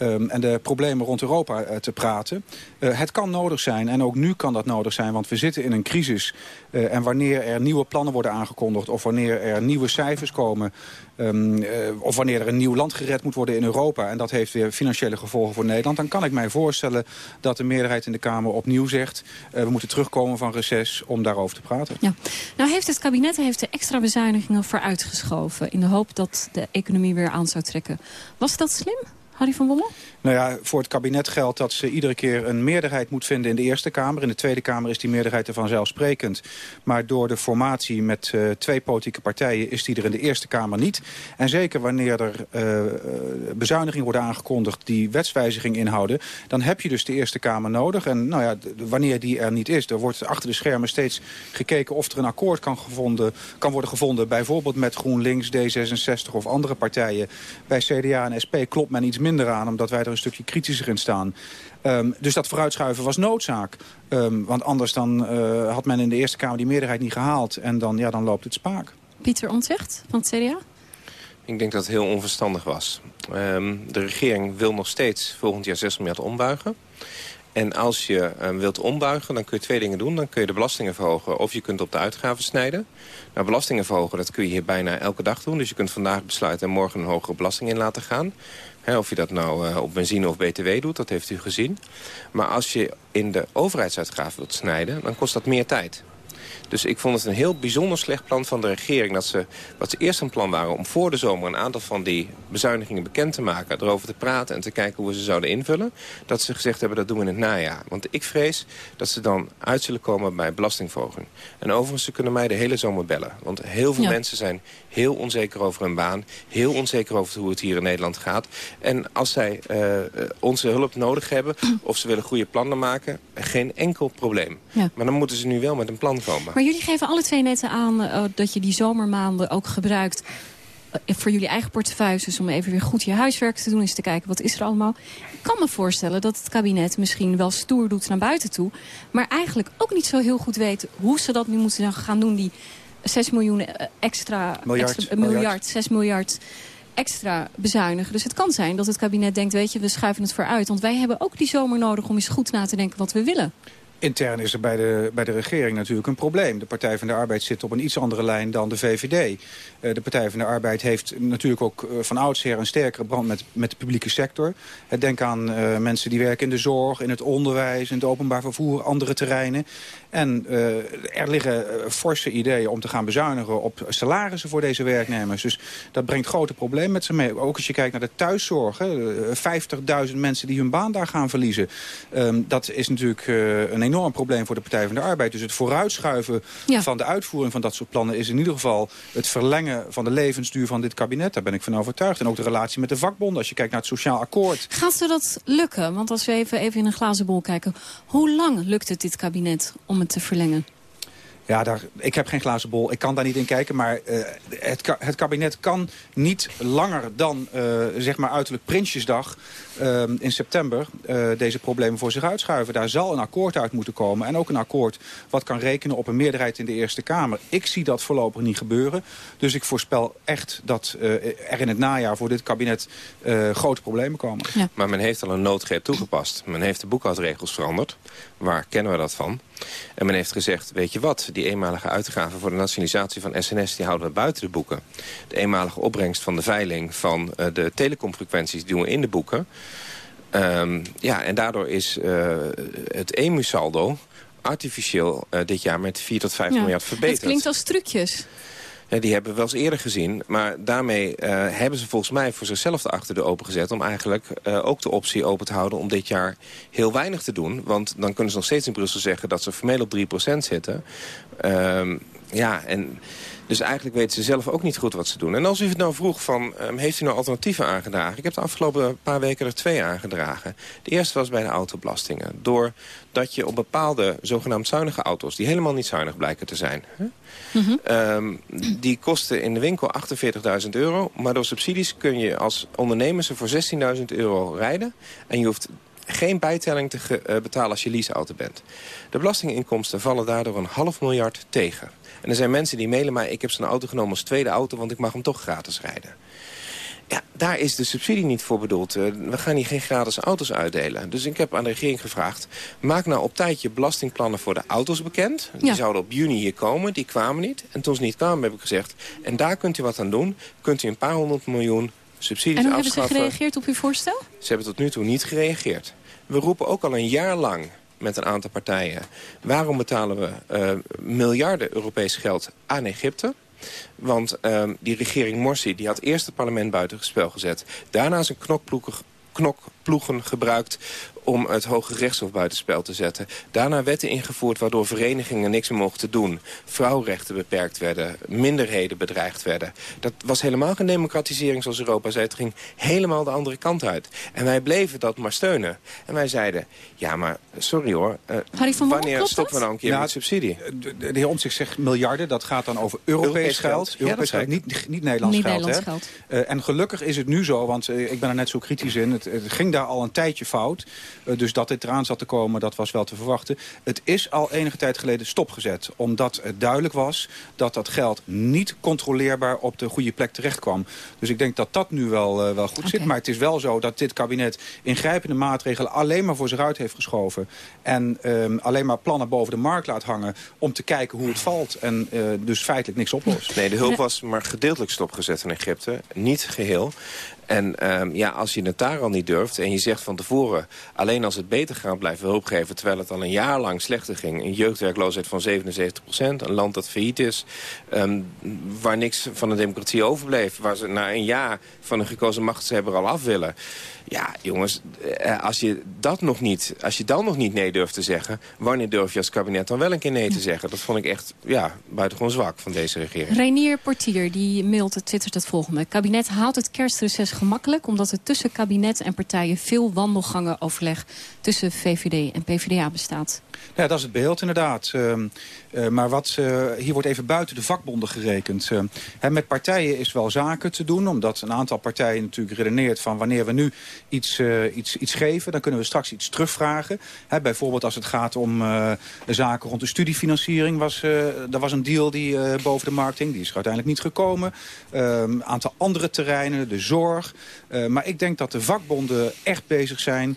Speaker 25: ehm, en de problemen rond Europa eh, te praten. Eh, het kan nodig zijn, en ook nu kan dat nodig zijn... want we zitten in een crisis. eh, en wanneer er nieuwe plannen worden aangekondigd... of wanneer er nieuwe cijfers komen... ehm, eh, of wanneer er een nieuw land gered moet worden in Europa... en dat heeft weer financiële gevolgen voor Nederland... dan kan ik mij voorstellen dat de meerderheid in de Kamer opnieuw zegt... we moeten terugkomen van reces om daarover te praten.
Speaker 23: Ja. Nou heeft het kabinet heeft er extra bezuinigingen voor uitgeschoven... in de hoop dat de economie weer aan zou trekken. Was dat slim, Harry van Bommel?
Speaker 25: Nou ja, voor het kabinet geldt dat ze iedere keer een meerderheid moet vinden in de Eerste Kamer. In de Tweede Kamer is die meerderheid er vanzelfsprekend. Maar door de formatie met eh, twee politieke partijen is die er in de Eerste Kamer niet. En zeker wanneer er eh, bezuinigingen worden aangekondigd die wetswijziging inhouden... dan heb je dus de Eerste Kamer nodig. En nou ja, wanneer die er niet is, er wordt achter de schermen steeds gekeken... of er een akkoord kan, gevonden, kan worden gevonden, bijvoorbeeld met GroenLinks, D66 of andere partijen. Bij CDA en SP klopt men iets minder aan, omdat wij er een stukje kritischer in staan. Ehm, dus dat vooruitschuiven was noodzaak. Ehm, want anders dan, eh, had men in de Eerste Kamer die meerderheid niet gehaald. En dan, ja, dan loopt het spaak.
Speaker 23: Pieter Omtzigt van het CDA?
Speaker 24: Ik denk dat het heel onverstandig was. Ehm, de regering wil nog steeds volgend jaar 6 miljard ombuigen. En als je ehm, wilt ombuigen, dan kun je twee dingen doen. Dan kun je de belastingen verhogen of je kunt op de uitgaven snijden. Nou, belastingen verhogen, dat kun je hier bijna elke dag doen. Dus je kunt vandaag besluiten en morgen een hogere belasting in laten gaan. Of je dat nou eh, op benzine of btw doet, dat heeft u gezien. Maar als je in de overheidsuitgaven wilt snijden, dan kost dat meer tijd. Dus ik vond het een heel bijzonder slecht plan van de regering... dat ze, wat ze eerst een plan waren om voor de zomer... een aantal van die bezuinigingen bekend te maken... erover te praten en te kijken hoe we ze zouden invullen... dat ze gezegd hebben dat doen we in het najaar. Want ik vrees dat ze dan uit zullen komen bij belastingverhoging. En overigens, ze kunnen mij de hele zomer bellen. Want heel veel
Speaker 26: Ja.
Speaker 24: mensen zijn heel onzeker over hun baan... heel onzeker over hoe het hier in Nederland gaat. En als zij eh, onze hulp nodig hebben... of ze willen goede plannen maken, geen enkel probleem.
Speaker 23: Ja.
Speaker 24: Maar dan moeten ze nu wel met een plan komen.
Speaker 23: Maar jullie geven alle twee net aan eh, dat je die zomermaanden ook gebruikt... eh, voor jullie eigen portefeuilles, dus om even weer goed je huiswerk te doen... is te kijken, wat is er allemaal? Ik kan me voorstellen dat het kabinet misschien wel stoer doet naar buiten toe... maar eigenlijk ook niet zo heel goed weet hoe ze dat nu moeten gaan doen... die 6 miljoen eh, extra...
Speaker 25: Miljard,
Speaker 23: extra,
Speaker 25: miljard.
Speaker 23: miljard, 6 miljard extra bezuinigen. Dus het kan zijn dat het kabinet denkt, weet je, we schuiven het vooruit. Want wij hebben ook die zomer nodig om eens goed na te denken wat we willen.
Speaker 25: Intern is er bij de, bij de regering natuurlijk een probleem. De Partij van de Arbeid zit op een iets andere lijn dan de VVD. Eh, de Partij van de Arbeid heeft natuurlijk ook eh, van oudsher een sterkere brand met, met de publieke sector. Eh, denk aan mensen die werken in de zorg, in het onderwijs, in het openbaar vervoer, andere terreinen. En eh, er liggen eh, forse ideeën om te gaan bezuinigen op salarissen voor deze werknemers. Dus dat brengt grote problemen met zich mee. Ook als je kijkt naar de thuiszorg. hè, eh, 50.000 mensen die hun baan daar gaan verliezen. Ehm, dat is natuurlijk een enorm probleem voor de Partij van de Arbeid. Dus het vooruitschuiven van de uitvoering van dat soort plannen... is in ieder geval het verlengen van de levensduur van dit kabinet. Daar ben ik van overtuigd. En ook de relatie met de vakbonden. Als je kijkt naar het sociaal akkoord.
Speaker 23: Gaat ze dat lukken? Want als we even, even in een glazen bol kijken... hoe lang lukt het dit kabinet om het te verlengen?
Speaker 25: Ja, daar, ik heb geen glazen bol. Ik kan daar niet in kijken. Maar eh, het, ka- het kabinet kan niet langer dan eh, zeg maar uiterlijk Prinsjesdag eh, in september eh, deze problemen voor zich uitschuiven. Daar zal een akkoord uit moeten komen. En ook een akkoord wat kan rekenen op een meerderheid in de Eerste Kamer. Ik zie dat voorlopig niet gebeuren. Dus ik voorspel echt dat eh, er in het najaar voor dit kabinet eh, grote problemen komen.
Speaker 24: Maar men heeft al een noodgreep toegepast. Men heeft de boekhoudregels veranderd. Waar kennen we dat van? En men heeft gezegd, weet je wat, die eenmalige uitgaven voor de nationalisatie van SNS... die houden we buiten de boeken. De eenmalige opbrengst van de veiling van eh, de telecomfrequenties... doen we in de boeken. Ehm, ja, en daardoor is eh, het EMU-saldo artificieel eh, dit jaar met 4 tot 5
Speaker 23: Ja.
Speaker 24: miljard verbeterd.
Speaker 23: Het klinkt als trucjes.
Speaker 24: Die hebben we wel eens eerder gezien. Maar daarmee eh, hebben ze volgens mij voor zichzelf de achterdeur opengezet... om eigenlijk eh, ook de optie open te houden om dit jaar heel weinig te doen. Want dan kunnen ze nog steeds in Brussel zeggen dat ze formeel op 3% zitten. Ehm, ja, en... Dus eigenlijk weten ze zelf ook niet goed wat ze doen. En als u het nou vroeg van, ehm, heeft u nou alternatieven aangedragen? Ik heb de afgelopen paar weken er twee aangedragen. De eerste was bij de autobelastingen. Doordat je op bepaalde zogenaamd zuinige auto's... die helemaal niet zuinig blijken te zijn... Hè? Ehm, die kosten in de winkel 48.000 euro. Maar door subsidies kun je als ondernemer ze voor 16.000 euro rijden. En je hoeft geen bijtelling te eh, betalen als je leaseauto bent. De belastinginkomsten vallen daardoor een half miljard tegen. En er zijn mensen die mailen mij... ik heb zo'n auto genomen als tweede auto... want ik mag hem toch gratis rijden. Ja, daar is de subsidie niet voor bedoeld. Eh, We gaan hier geen gratis auto's uitdelen. Dus ik heb aan de regering gevraagd... maak nou op tijd je belastingplannen voor de auto's bekend. Die
Speaker 23: Ja.
Speaker 24: zouden op juni hier komen, die kwamen niet. En toen ze niet kwamen heb ik gezegd... en daar kunt u wat aan doen. Kunt u een paar honderd miljoen subsidies
Speaker 23: En hoe hebben ze
Speaker 24: afschaffen.
Speaker 23: gereageerd op uw voorstel?
Speaker 24: Ze hebben tot nu toe niet gereageerd. We roepen ook al een jaar lang met een aantal partijen... waarom betalen we eh, miljarden Europees geld aan Egypte... Want ehm, die regering Morsi die had eerst het parlement buiten spel gezet. Daarna zijn knokploegig, knokploegen gebruikt om het Hoge Rechtshof buitenspel te zetten. Daarna wetten ingevoerd waardoor verenigingen niks meer mochten doen. Vrouwrechten beperkt werden, minderheden bedreigd werden. Dat was helemaal geen democratisering zoals Europa zei. Het ging helemaal de andere kant uit. En wij bleven dat maar steunen. En wij zeiden, ja maar sorry hoor, eh, wanneer stoppen we
Speaker 23: dat?
Speaker 24: nou een keer
Speaker 25: Ja,
Speaker 24: met subsidie?
Speaker 25: De, de heer Omtzigt zegt miljarden, dat gaat dan over Europees,
Speaker 24: Europees
Speaker 25: geld. Europees geld, niet, niet Nederlands
Speaker 23: Niet
Speaker 25: geld.
Speaker 23: Nederlands
Speaker 25: hè.
Speaker 23: geld.
Speaker 25: Eh, en gelukkig is het nu zo, want eh, ik ben er net zo kritisch in. Het, het ging daar al een tijdje fout. Eh, dus dat dit eraan zat te komen, dat was wel te verwachten. Het is al enige tijd geleden stopgezet. Omdat het duidelijk was dat dat geld niet controleerbaar op de goede plek terecht kwam. Dus ik denk dat dat nu wel, eh, wel goed zit. Maar het is wel zo dat dit kabinet ingrijpende maatregelen alleen maar voor zich uit heeft geschoven. En ehm, alleen maar plannen boven de markt laat hangen om te kijken hoe het valt. En eh, dus feitelijk niks oplost.
Speaker 24: Nee, de hulp was maar gedeeltelijk stopgezet in Egypte. Niet geheel. En ehm, ja, als je het daar al niet durft en je zegt van tevoren... alleen als het beter gaat blijven hulp geven... terwijl het al een jaar lang slechter ging. Een jeugdwerkloosheid van 77 procent. Een land dat failliet is. ehm, waar niks van de democratie overbleef. Waar ze na een jaar van een gekozen machtshebber al af willen. Ja, jongens, eh, als je dat nog niet... als je dan nog niet nee durft te zeggen... wanneer durf je als kabinet dan wel een keer nee te zeggen? Dat vond ik echt ja, buitengewoon zwak van deze regering.
Speaker 23: Reinier Portier die mailt, het twittert het volgende. Kabinet haalt het kerstreces gemakkelijk... omdat er tussen kabinet en partijen veel wandelgangen overleg... tussen VVD en PvdA bestaat.
Speaker 25: Ja, dat is het beeld inderdaad. Ehm, eh, maar wat, eh, hier wordt even buiten de vakbonden gerekend. Ehm, hè, met partijen is wel zaken te doen. Omdat een aantal partijen natuurlijk redeneert van wanneer we nu iets, eh, iets, iets geven... dan kunnen we straks iets terugvragen. Hè, bijvoorbeeld als het gaat om zaken rond de studiefinanciering. Was, dat was een deal die boven de markt hing. Die is er uiteindelijk niet gekomen. Ehm, Een aantal andere terreinen, de zorg. Maar ik denk dat de vakbonden echt bezig zijn...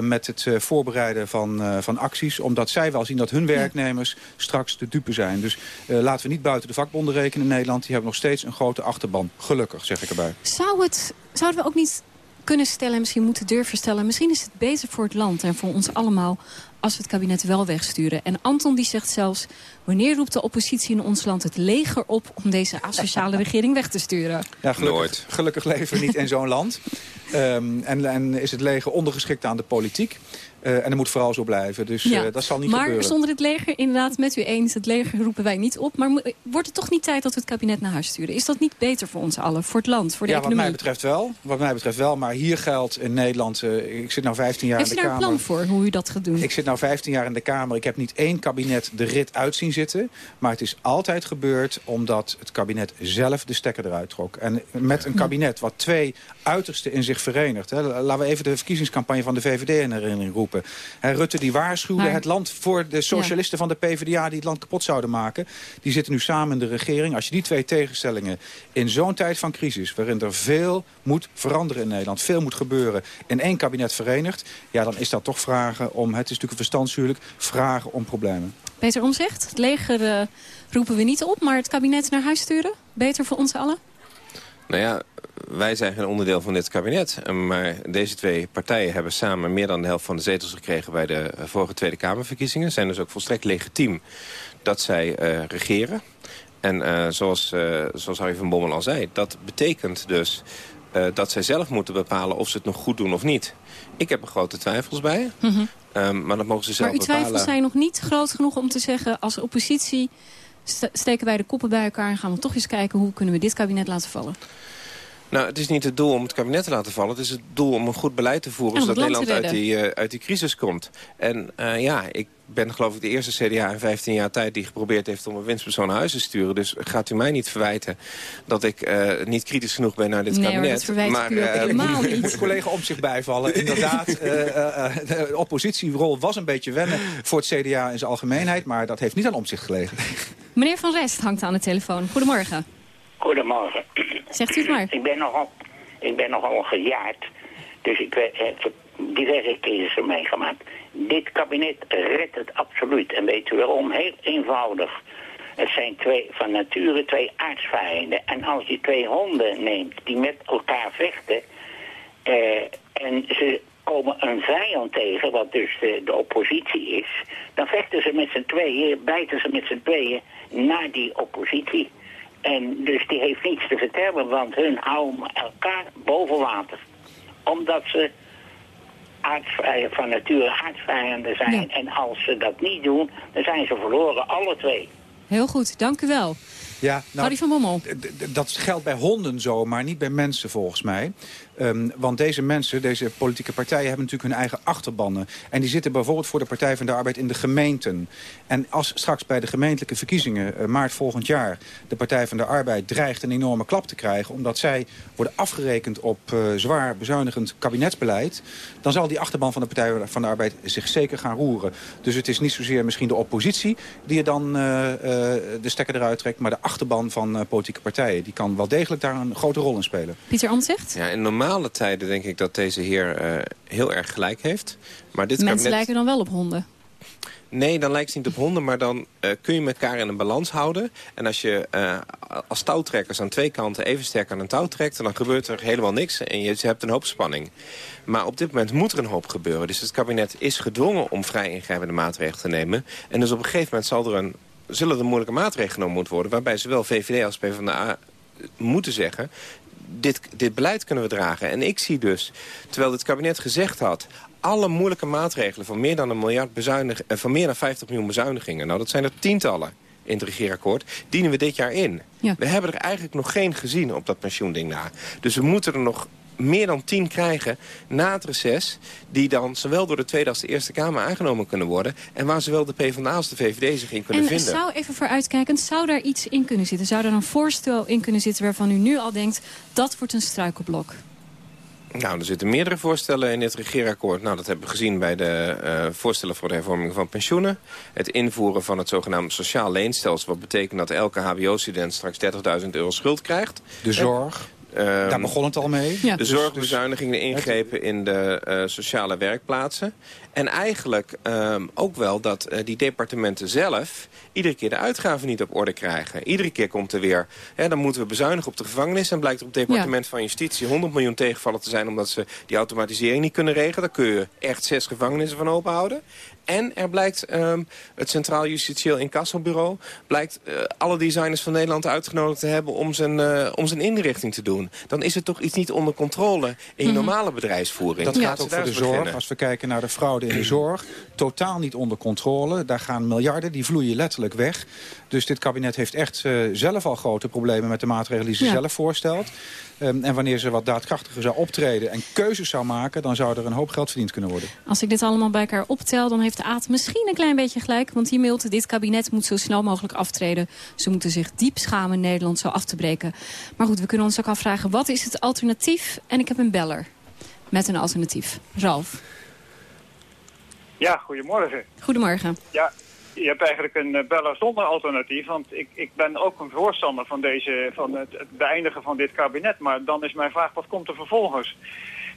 Speaker 25: met het voorbereiden van, van acties. Omdat zij wel zien dat hun werknemers straks de dupe zijn. Dus eh, laten we niet buiten de vakbonden rekenen in Nederland. Die hebben nog steeds een grote achterban. Gelukkig, zeg ik erbij.
Speaker 23: Zou het, zouden we ook niet kunnen stellen en misschien moeten durven stellen... misschien is het beter voor het land en voor ons allemaal... als we het kabinet wel wegsturen. En Anton die zegt zelfs... wanneer roept de oppositie in ons land het leger op... om deze asociale regering weg te sturen?
Speaker 25: Ja, gelukkig, gelukkig leven we niet in zo'n land. Ehm, en, en is het leger ondergeschikt aan de politiek. Eh, en dat moet vooral zo blijven. Dus
Speaker 23: Ja.
Speaker 25: eh, dat zal niet
Speaker 23: maar
Speaker 25: gebeuren.
Speaker 23: zonder het leger, inderdaad met u eens... het leger roepen wij niet op. Maar mo- wordt het toch niet tijd dat we het kabinet naar huis sturen? Is dat niet beter voor ons allen, voor het land, voor de
Speaker 25: ja, wat
Speaker 23: economie?
Speaker 25: mij betreft wel. Wat mij betreft wel. Maar hier geldt in Nederland... eh, ik zit nou 15 jaar
Speaker 23: Heeft
Speaker 25: in
Speaker 23: u
Speaker 25: de
Speaker 23: daar een
Speaker 25: Kamer.
Speaker 23: plan voor, hoe u dat gaat doen?
Speaker 25: Ik zit nou 15 jaar in de Kamer. Ik heb niet één kabinet de rit uit zien zitten. Maar het is altijd gebeurd omdat het kabinet zelf de stekker eruit trok. En met een kabinet wat twee uitersten in zich verenigt. Hè. Laten we even de verkiezingscampagne van de VVD in herinnering roepen. Rutte die waarschuwde
Speaker 23: Maar-
Speaker 25: het land voor de socialisten van de PvdA... die het land kapot zouden maken. Die zitten nu samen in de regering. Als je die twee tegenstellingen in zo'n tijd van crisis... waarin er veel moet veranderen in Nederland, veel moet gebeuren... in één kabinet verenigt, ja, dan is dat toch vragen om... het is natuurlijk een verstandshuwelijk, vragen om problemen.
Speaker 23: Peter Omzicht, het leger eh, roepen we niet op... maar het kabinet naar huis sturen? Beter voor ons allen?
Speaker 24: Nou ja, wij zijn geen onderdeel van dit kabinet. Maar deze twee partijen hebben samen meer dan de helft van de zetels gekregen... bij de eh, vorige Tweede Kamerverkiezingen. Zijn dus ook volstrekt legitiem dat zij eh, regeren. En eh, zoals, eh, zoals Harry van Bommel al zei, dat betekent dus... dat zij zelf moeten bepalen of ze het nog goed doen of niet. Ik heb er grote twijfels bij. Ehm, maar dat mogen ze zelf
Speaker 23: Mhm. maar uw twijfels
Speaker 24: bepalen.
Speaker 23: zijn nog niet groot genoeg om te zeggen... als oppositie steken wij de koppen bij elkaar... en gaan we toch eens kijken hoe kunnen we dit kabinet laten vallen.
Speaker 24: Nou, het is niet het doel om het kabinet te laten vallen. Het is het doel om een goed beleid te voeren... Zodat Nederland uit die, eh, uit die crisis komt. En eh, ja, ik ben geloof ik de eerste CDA in 15 jaar tijd... die geprobeerd heeft om een winstpersoon naar huis te sturen. Dus gaat u mij niet verwijten dat ik eh, niet kritisch genoeg ben naar dit
Speaker 23: Nee, hoor,
Speaker 24: kabinet.
Speaker 23: dat verwijt ik u ook
Speaker 24: eh,
Speaker 23: helemaal niet.
Speaker 25: Moet collega om zich bijvallen. Inderdaad, eh, eh, eh, de oppositierol was een beetje wennen voor het CDA in zijn algemeenheid. Maar dat heeft niet aan omzicht gelegen.
Speaker 23: Meneer Van Rest hangt aan de telefoon. Goedemorgen.
Speaker 27: Goedemorgen.
Speaker 23: Zegt u het maar.
Speaker 27: Ik ben nogal, ik ben nogal gejaard. Dus ik heb diverse crisissen meegemaakt. Dit kabinet redt het absoluut. En weet u waarom? Heel eenvoudig. Het zijn twee, van nature twee aardsvijanden. En als je twee honden neemt die met elkaar vechten... eh, en ze komen een vijand tegen, wat dus de, de oppositie is... dan vechten ze met z'n tweeën, bijten ze met z'n tweeën naar die oppositie. En dus die heeft niets te vertellen, want hun houden elkaar boven water. Omdat ze aardvrij, van nature aardvijanden zijn. En als ze dat niet doen, dan zijn ze verloren, alle twee.
Speaker 23: Heel goed, dank u wel.
Speaker 25: Ja,
Speaker 23: Harry van Bommel.
Speaker 25: d- Dat geldt bij honden zo, maar niet bij mensen volgens mij. Ehm, want deze mensen, deze politieke partijen... hebben natuurlijk hun eigen achterbannen. En die zitten bijvoorbeeld voor de Partij van de Arbeid in de gemeenten. En als straks bij de gemeentelijke verkiezingen... eh, maart volgend jaar de Partij van de Arbeid dreigt een enorme klap te krijgen... omdat zij worden afgerekend op eh, zwaar bezuinigend kabinetsbeleid... dan zal die achterban van de Partij van de Arbeid zich zeker gaan roeren. Dus het is niet zozeer misschien de oppositie... die je dan eh, eh, de stekker eruit trekt... maar de achterban van eh, politieke partijen. Die kan wel degelijk daar een grote rol in spelen.
Speaker 23: Pieter Omtzigt?
Speaker 24: Ja, in normale tijden denk ik dat deze heer eh, heel erg gelijk heeft. Maar dit
Speaker 23: Mensen
Speaker 24: kabinet...
Speaker 23: lijken dan wel op honden.
Speaker 24: Nee, dan lijkt het niet op honden, maar dan eh, kun je elkaar in een balans houden. En als je eh, als touwtrekkers aan twee kanten even sterk aan een touw trekt... dan gebeurt er helemaal niks en je hebt een hoop spanning. Maar op dit moment moet er een hoop gebeuren. Dus het kabinet is gedwongen om vrij ingrijpende maatregelen te nemen. En dus op een gegeven moment zal er een, zullen er moeilijke maatregelen genomen moeten worden... waarbij zowel VVD als PvdA moeten zeggen... Dit, dit beleid kunnen we dragen. En ik zie dus, terwijl dit kabinet gezegd had alle moeilijke maatregelen van meer dan een miljard bezuinig, eh, van meer dan 50 miljoen bezuinigingen. Nou, dat zijn er tientallen in het regeerakkoord. Dienen we dit jaar in. We hebben er eigenlijk nog geen gezien op dat pensioending na. Dus we moeten er nog meer dan tien krijgen na het reces... die dan zowel door de Tweede als de Eerste Kamer aangenomen kunnen worden... en waar zowel de PvdA als de VVD zich in kunnen
Speaker 23: En
Speaker 24: vinden.
Speaker 23: zou, even vooruitkijkend, zou daar iets in kunnen zitten? Zou er een voorstel in kunnen zitten waarvan u nu al denkt... dat wordt een struikelblok?
Speaker 24: Nou, er zitten meerdere voorstellen in dit regeerakkoord. Nou, dat hebben we gezien bij de eh, voorstellen voor de hervorming van pensioenen. Het invoeren van het zogenaamde sociaal leenstelsel... wat betekent dat elke hbo-student straks 30.000 euro schuld krijgt.
Speaker 25: De zorg, daar begon het al mee.
Speaker 24: de zorgbezuinigingen, de ingrepen in de eh, sociale werkplaatsen. En eigenlijk ehm, ook wel dat eh, die departementen zelf iedere keer de uitgaven niet op orde krijgen. Iedere keer komt er weer, hè, dan moeten we bezuinigen op de gevangenis... en blijkt er op het departement van Justitie 100 miljoen tegenvallen te zijn... omdat ze die automatisering niet kunnen regelen. Daar kun je echt zes gevangenissen van openhouden. En er blijkt ehm, het Centraal Justitieel Incassobureau... blijkt eh, alle designers van Nederland uitgenodigd te hebben om zijn, eh, om zijn inrichting te doen. Dan is het toch iets niet onder controle in je
Speaker 25: Mhm.
Speaker 24: normale bedrijfsvoering.
Speaker 25: Dat gaat ook voor de zorg.
Speaker 24: beginnen.
Speaker 25: Als we kijken naar de in de zorg. Totaal niet onder controle. Daar gaan miljarden, die vloeien letterlijk weg. Dus dit kabinet heeft echt eh, zelf al grote problemen met de maatregelen die ze
Speaker 23: Ja.
Speaker 25: zelf voorstelt. Ehm, en wanneer ze wat daadkrachtiger zou optreden en keuzes zou maken... dan zou er een hoop geld verdiend kunnen worden.
Speaker 23: Als ik dit allemaal bij elkaar optel, dan heeft Aad misschien een klein beetje gelijk. Want die mailt, dit kabinet moet zo snel mogelijk aftreden. Ze moeten zich diep schamen Nederland zo af te breken. Maar goed, we kunnen ons ook afvragen, wat is het alternatief? En ik heb een beller met een alternatief. Ralf,
Speaker 28: Ja, goedemorgen.
Speaker 23: goedemorgen.
Speaker 28: Ja, je hebt eigenlijk een eh, beller zonder alternatief. Want ik, ik ben ook een voorstander van, deze, van het, het beëindigen van dit kabinet. Maar dan is mijn vraag, wat komt er vervolgens?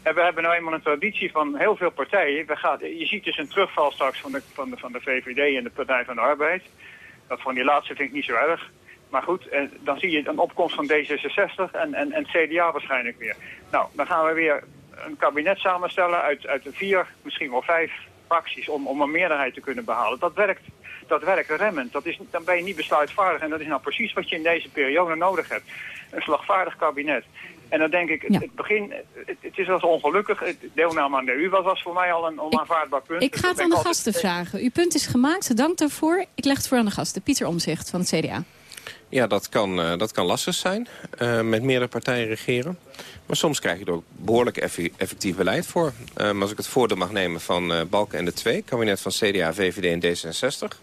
Speaker 28: En we hebben nou eenmaal een traditie van heel veel partijen. We gaan, je ziet dus een terugval straks van de, van, de, van de VVD en de Partij van de Arbeid. Dat van die laatste vind ik niet zo erg. Maar goed, eh, dan zie je een opkomst van D66 en, en, en CDA waarschijnlijk weer. Nou, dan gaan we weer een kabinet samenstellen uit, uit de vier, misschien wel vijf fracties om, om een meerderheid te kunnen behalen. Dat werkt, dat werkt remmend. Dat is, dan ben je niet besluitvaardig. En dat is nou precies wat je in deze periode nodig hebt. Een slagvaardig kabinet. En dan denk ik, het, het begin, het, het is wel eens ongelukkig. Het deelname aan de EU was, was voor mij al een onaanvaardbaar punt.
Speaker 23: Ik
Speaker 28: Dus
Speaker 23: ga het aan de gasten
Speaker 28: altijd-
Speaker 23: vragen. Uw punt is gemaakt, dank daarvoor. Ik leg het voor aan de gasten. Pieter Omzicht van het CDA.
Speaker 24: Ja, dat kan, eh, dat kan lastig zijn. eh, met meerdere partijen regeren. Maar soms krijg je er ook behoorlijk effe- effectief beleid voor. Eh, als ik het voordeel mag nemen van Balken en de Twee... kabinet van CDA, VVD en D66...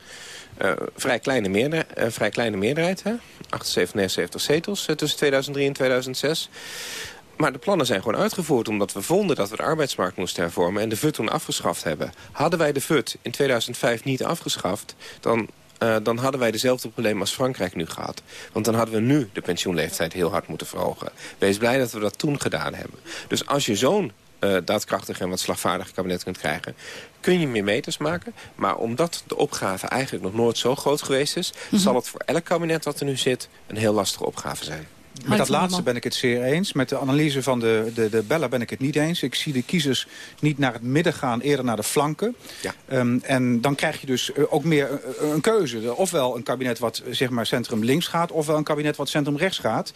Speaker 24: eh, vrij, kleine meerder, eh, vrij kleine meerderheid, hè? 78, 79 zetels tussen 2003 en 2006. Maar de plannen zijn gewoon uitgevoerd omdat we vonden dat we de arbeidsmarkt moesten hervormen en de VUT toen afgeschaft hebben. Hadden wij de VUT in 2005 niet afgeschaft, dan, eh, dan hadden wij dezelfde problemen als Frankrijk nu gehad. Want dan hadden we nu de pensioenleeftijd heel hard moeten verhogen. Wees blij dat we dat toen gedaan hebben. Dus als je zo'n eh, daadkrachtig en wat slagvaardig kabinet kunt krijgen... kun je meer meters maken. Maar omdat de opgave eigenlijk nog nooit zo groot geweest is... zal het voor elk kabinet dat er nu zit een heel lastige opgave zijn.
Speaker 25: Met dat laatste ben ik het zeer eens. Met de analyse van de, de, de beller ben ik het niet eens. Ik zie de kiezers niet naar het midden gaan, eerder naar de flanken. Ehm, en dan krijg je dus eh, ook meer eh, een keuze. Ofwel een kabinet wat zeg maar centrum links gaat... ofwel een kabinet wat centrum rechts gaat.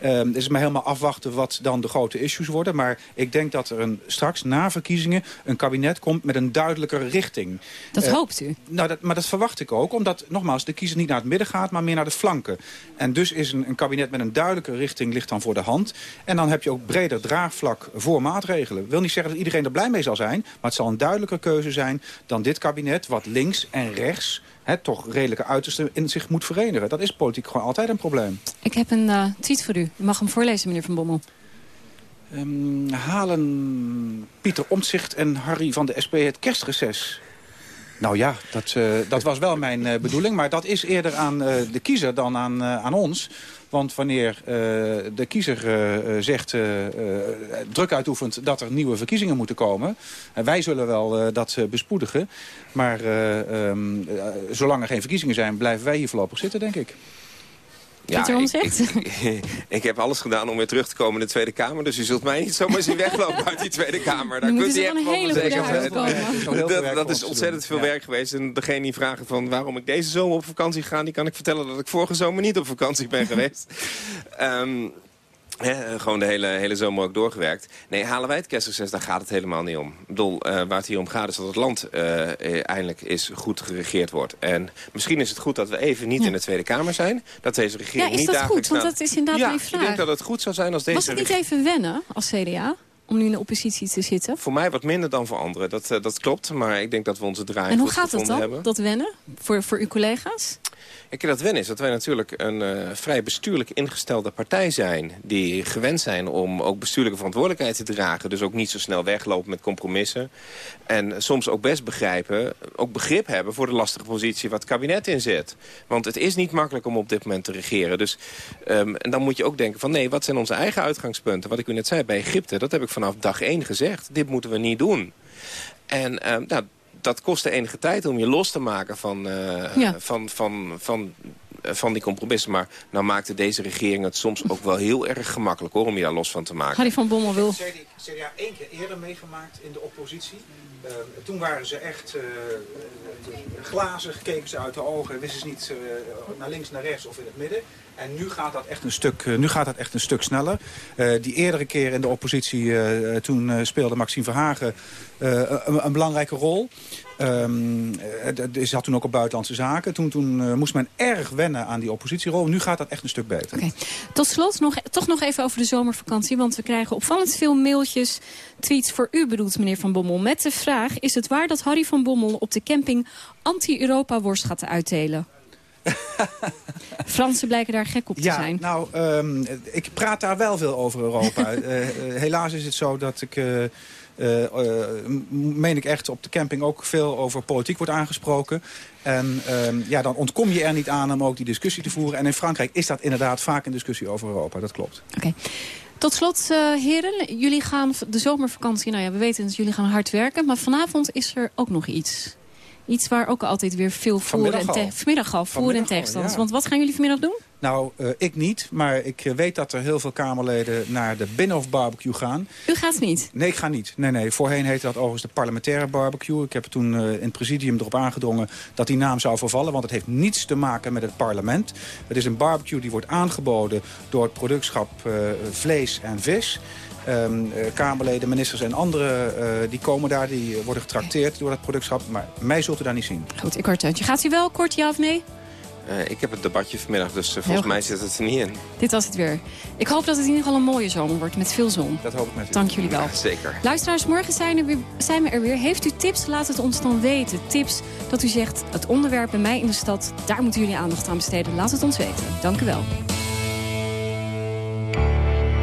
Speaker 25: Ehm het is maar helemaal afwachten wat dan de grote issues worden. Maar ik denk dat er een, straks na verkiezingen een kabinet komt met een duidelijkere richting.
Speaker 23: Dat
Speaker 25: Eh,
Speaker 23: hoopt u?
Speaker 25: nou, dat, maar dat verwacht ik ook. Omdat, nogmaals, de kiezer niet naar het midden gaat, maar meer naar de flanken. En dus is een, een kabinet met een duidelijke richting ligt dan voor de hand. En dan heb je ook breder draagvlak voor maatregelen. wil niet zeggen dat iedereen er blij mee zal zijn. Maar het zal een duidelijke keuze zijn dan dit kabinet... wat links en rechts hè, toch redelijke uitersten in zich moet verenigen. Dat is politiek gewoon altijd een probleem.
Speaker 23: Ik heb een eh, tweet voor u. U mag hem voorlezen, meneer Van Bommel.
Speaker 25: Ehm, halen Pieter Omtzigt en Harry van de SP het kerstreces? Nou ja, dat, eh, dat was wel mijn eh, bedoeling. Maar dat is eerder aan eh, de kiezer dan aan, aan ons. Want wanneer de kiezer zegt, druk uitoefent dat er nieuwe verkiezingen moeten komen... en wij zullen wel dat bespoedigen. Maar eh, ehm, eh, zolang er geen verkiezingen zijn, blijven wij hier voorlopig zitten, denk ik.
Speaker 23: Pieter
Speaker 24: ik,
Speaker 23: Omtzigt?
Speaker 24: ik, ik heb alles gedaan om weer terug te komen in de Tweede Kamer. Dus u zult mij niet zomaar zien weglopen uit die Tweede Kamer. Daar kunt u echt van zijn. Dat, is ontzettend veel
Speaker 25: Ja.
Speaker 24: werk geweest. En degene die vragen van waarom ik deze zomer op vakantie ga... die kan ik vertellen dat ik vorige zomer niet op vakantie ben geweest. Ehm, hè, gewoon de hele, hele zomer ook doorgewerkt. Nee, halen wij het kerstreces, daar gaat het helemaal niet om. Ik bedoel, eh, waar het hier om gaat is dat het land eh, eh, eindelijk is goed geregeerd wordt. En misschien is het goed dat we even niet
Speaker 23: Ja.
Speaker 24: in de Tweede Kamer zijn. Dat deze regering
Speaker 23: Ja, is
Speaker 24: niet
Speaker 23: dat goed? Want dat is inderdaad
Speaker 24: ja,
Speaker 23: mijn
Speaker 24: ik
Speaker 23: vraag.
Speaker 24: denk dat het goed zou zijn als deze
Speaker 23: Was het niet even wennen als CDA? Om nu in de oppositie te zitten?
Speaker 24: Voor mij wat minder dan voor anderen, dat, eh, dat klopt. Maar ik denk dat we onze draai
Speaker 23: En hoe gaat dat
Speaker 24: gevonden
Speaker 23: dan,
Speaker 24: hebben.
Speaker 23: dat wennen? Voor, voor uw collega's?
Speaker 24: Ik dat wennen is dat wij natuurlijk een eh, vrij bestuurlijk ingestelde partij zijn... die gewend zijn om ook bestuurlijke verantwoordelijkheid te dragen. Dus ook niet zo snel weglopen met compromissen. En soms ook best begrijpen, ook begrip hebben... voor de lastige positie wat het kabinet inzet. Want het is niet makkelijk om op dit moment te regeren. Dus, ehm, en dan moet je ook denken van nee, wat zijn onze eigen uitgangspunten? Wat ik u net zei bij Egypte, dat heb ik vanaf dag één gezegd. Dit moeten we niet doen. En ehm, nou, dat kostte enige tijd om je los te maken van, eh,
Speaker 23: Ja.
Speaker 24: van, van, van, eh, van die compromissen. Maar nou maakte deze regering het soms ook wel heel erg gemakkelijk hoor, om je daar los van te maken.
Speaker 23: Harry van Bommel wil...
Speaker 25: CDA één keer eerder meegemaakt in de oppositie. Eh, toen waren ze echt eh, eh, glazig, keken ze uit de ogen, wisten ze niet naar links, naar rechts of in het midden. En nu gaat dat echt een stuk, eh, nu gaat dat echt een stuk sneller. Eh, die eerdere keer in de oppositie, eh, toen speelde Maxime Verhagen een, belangrijke rol. Ehm eh, d- d- ze had toen ook op buitenlandse zaken. Toen, toen moest men erg wennen aan die oppositierol. Nu gaat dat echt een stuk beter.
Speaker 23: Tot slot nog, toch nog even over de zomervakantie. Want we krijgen opvallend veel mailtjes, tweets voor u bedoeld, meneer Van Bommel. Met de vraag, is het waar dat Harry van Bommel op de camping anti-Europa-worst gaat uitdelen? Fransen blijken daar gek op te
Speaker 25: ja,
Speaker 23: zijn.
Speaker 25: nou, ehm, ik praat daar wel veel over Europa. Eh, eh, helaas is het zo dat ik... m- meen ik echt op de camping ook veel over politiek wordt aangesproken. En ehm, ja, dan ontkom je er niet aan om ook die discussie te voeren. En in Frankrijk is dat inderdaad vaak een discussie over Europa. Dat klopt.
Speaker 23: Tot slot, heren, jullie gaan de zomervakantie... Nou ja, we weten dat jullie gaan hard werken. Maar vanavond is er ook nog iets. Iets waar ook altijd weer veel voor en
Speaker 25: Vanmiddag al.
Speaker 23: vanmiddag al voor en
Speaker 25: Vanmiddag
Speaker 23: tegenstanders.
Speaker 25: ja.
Speaker 23: Want wat gaan jullie vanmiddag doen?
Speaker 25: Nou, eh, ik niet. Maar ik eh, weet dat er heel veel Kamerleden naar de Binnenhof barbecue gaan.
Speaker 23: U gaat niet?
Speaker 25: Nee, ik ga niet. Nee, nee. Voorheen heette dat overigens de parlementaire barbecue. Ik heb toen eh, in het presidium erop aangedrongen dat die naam zou vervallen. Want het heeft niets te maken met het parlement. Het is een barbecue die wordt aangeboden door het productschap vlees en vis. Ehm, eh, Kamerleden, ministers en anderen eh, die komen daar. Die worden getrakteerd door dat productschap. Maar mij zult u daar niet zien.
Speaker 23: Goed, ik hoor het uit. Je gaat u wel kort, ja of nee?
Speaker 24: Eh, ik heb het debatje vanmiddag, dus volgens mij zit het er niet in.
Speaker 23: Dit was het weer. Ik hoop dat het in ieder geval een mooie zomer wordt met veel zon.
Speaker 25: Dat hoop ik met u.
Speaker 23: Dank jullie wel.
Speaker 24: Ja, zeker.
Speaker 23: Luisteraars, morgen zijn, er weer, zijn we er weer. Heeft u tips? Laat het ons dan weten. Tips dat u zegt, het onderwerp bij mij in de stad... daar moeten jullie aandacht aan besteden. Laat het ons weten. Dank u wel.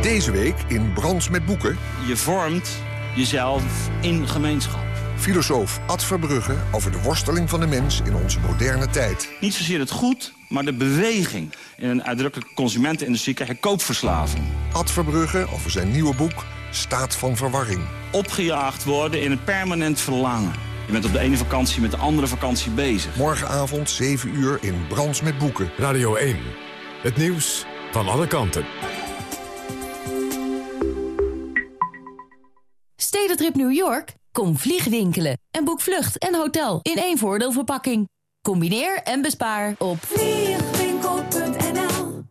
Speaker 29: Deze week in Brands met Boeken...
Speaker 30: Je vormt jezelf in gemeenschap.
Speaker 29: Filosoof Ad Verbrugge over de worsteling van de mens in onze moderne tijd.
Speaker 30: Niet zozeer het goed, maar de beweging. In een uitdrukkelijke consumentenindustrie krijg je koopverslaving.
Speaker 29: Ad Verbrugge over zijn nieuwe boek Staat van Verwarring.
Speaker 30: Opgejaagd worden in een permanent verlangen. Je bent op de ene vakantie met de andere vakantie bezig.
Speaker 29: Morgenavond 7 uur in Brands met Boeken.
Speaker 1: Radio 1. Het nieuws van alle kanten.
Speaker 31: Buitentrip New York? Kom vliegwinkelen en boek vlucht en hotel in één voordeelverpakking. Combineer en bespaar op vliegwinkel.nl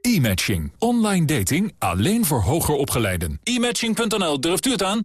Speaker 32: E-matching. Online dating alleen voor hoger opgeleiden.
Speaker 33: E-matching.nl, durft u het aan?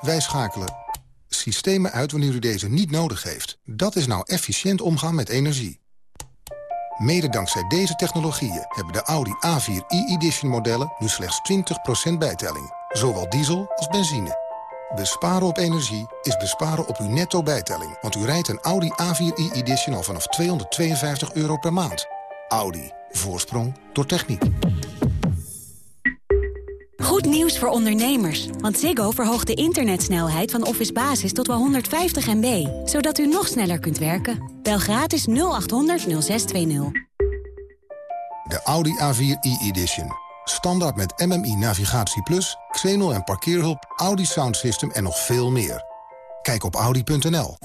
Speaker 34: Wij schakelen systemen uit wanneer u deze niet nodig heeft. Dat is nou efficiënt omgaan met energie. Mede dankzij deze technologieën hebben de Audi A4 e-edition modellen nu slechts 20% bijtelling. Zowel diesel als benzine. Besparen op energie is besparen op uw netto bijtelling. Want u rijdt een Audi A4 e-edition al vanaf 252 euro per maand. Audi. Voorsprong door techniek.
Speaker 35: Goed nieuws voor ondernemers, want Ziggo verhoogt de internetsnelheid van Office Basis tot wel 150 MB, zodat u nog sneller kunt werken. Bel gratis 0800 0620.
Speaker 34: De Audi A4 e-edition. Standaard met MMI Navigatie Plus, Xenol en parkeerhulp, Audi Sound System en nog veel meer. Kijk op audi.nl.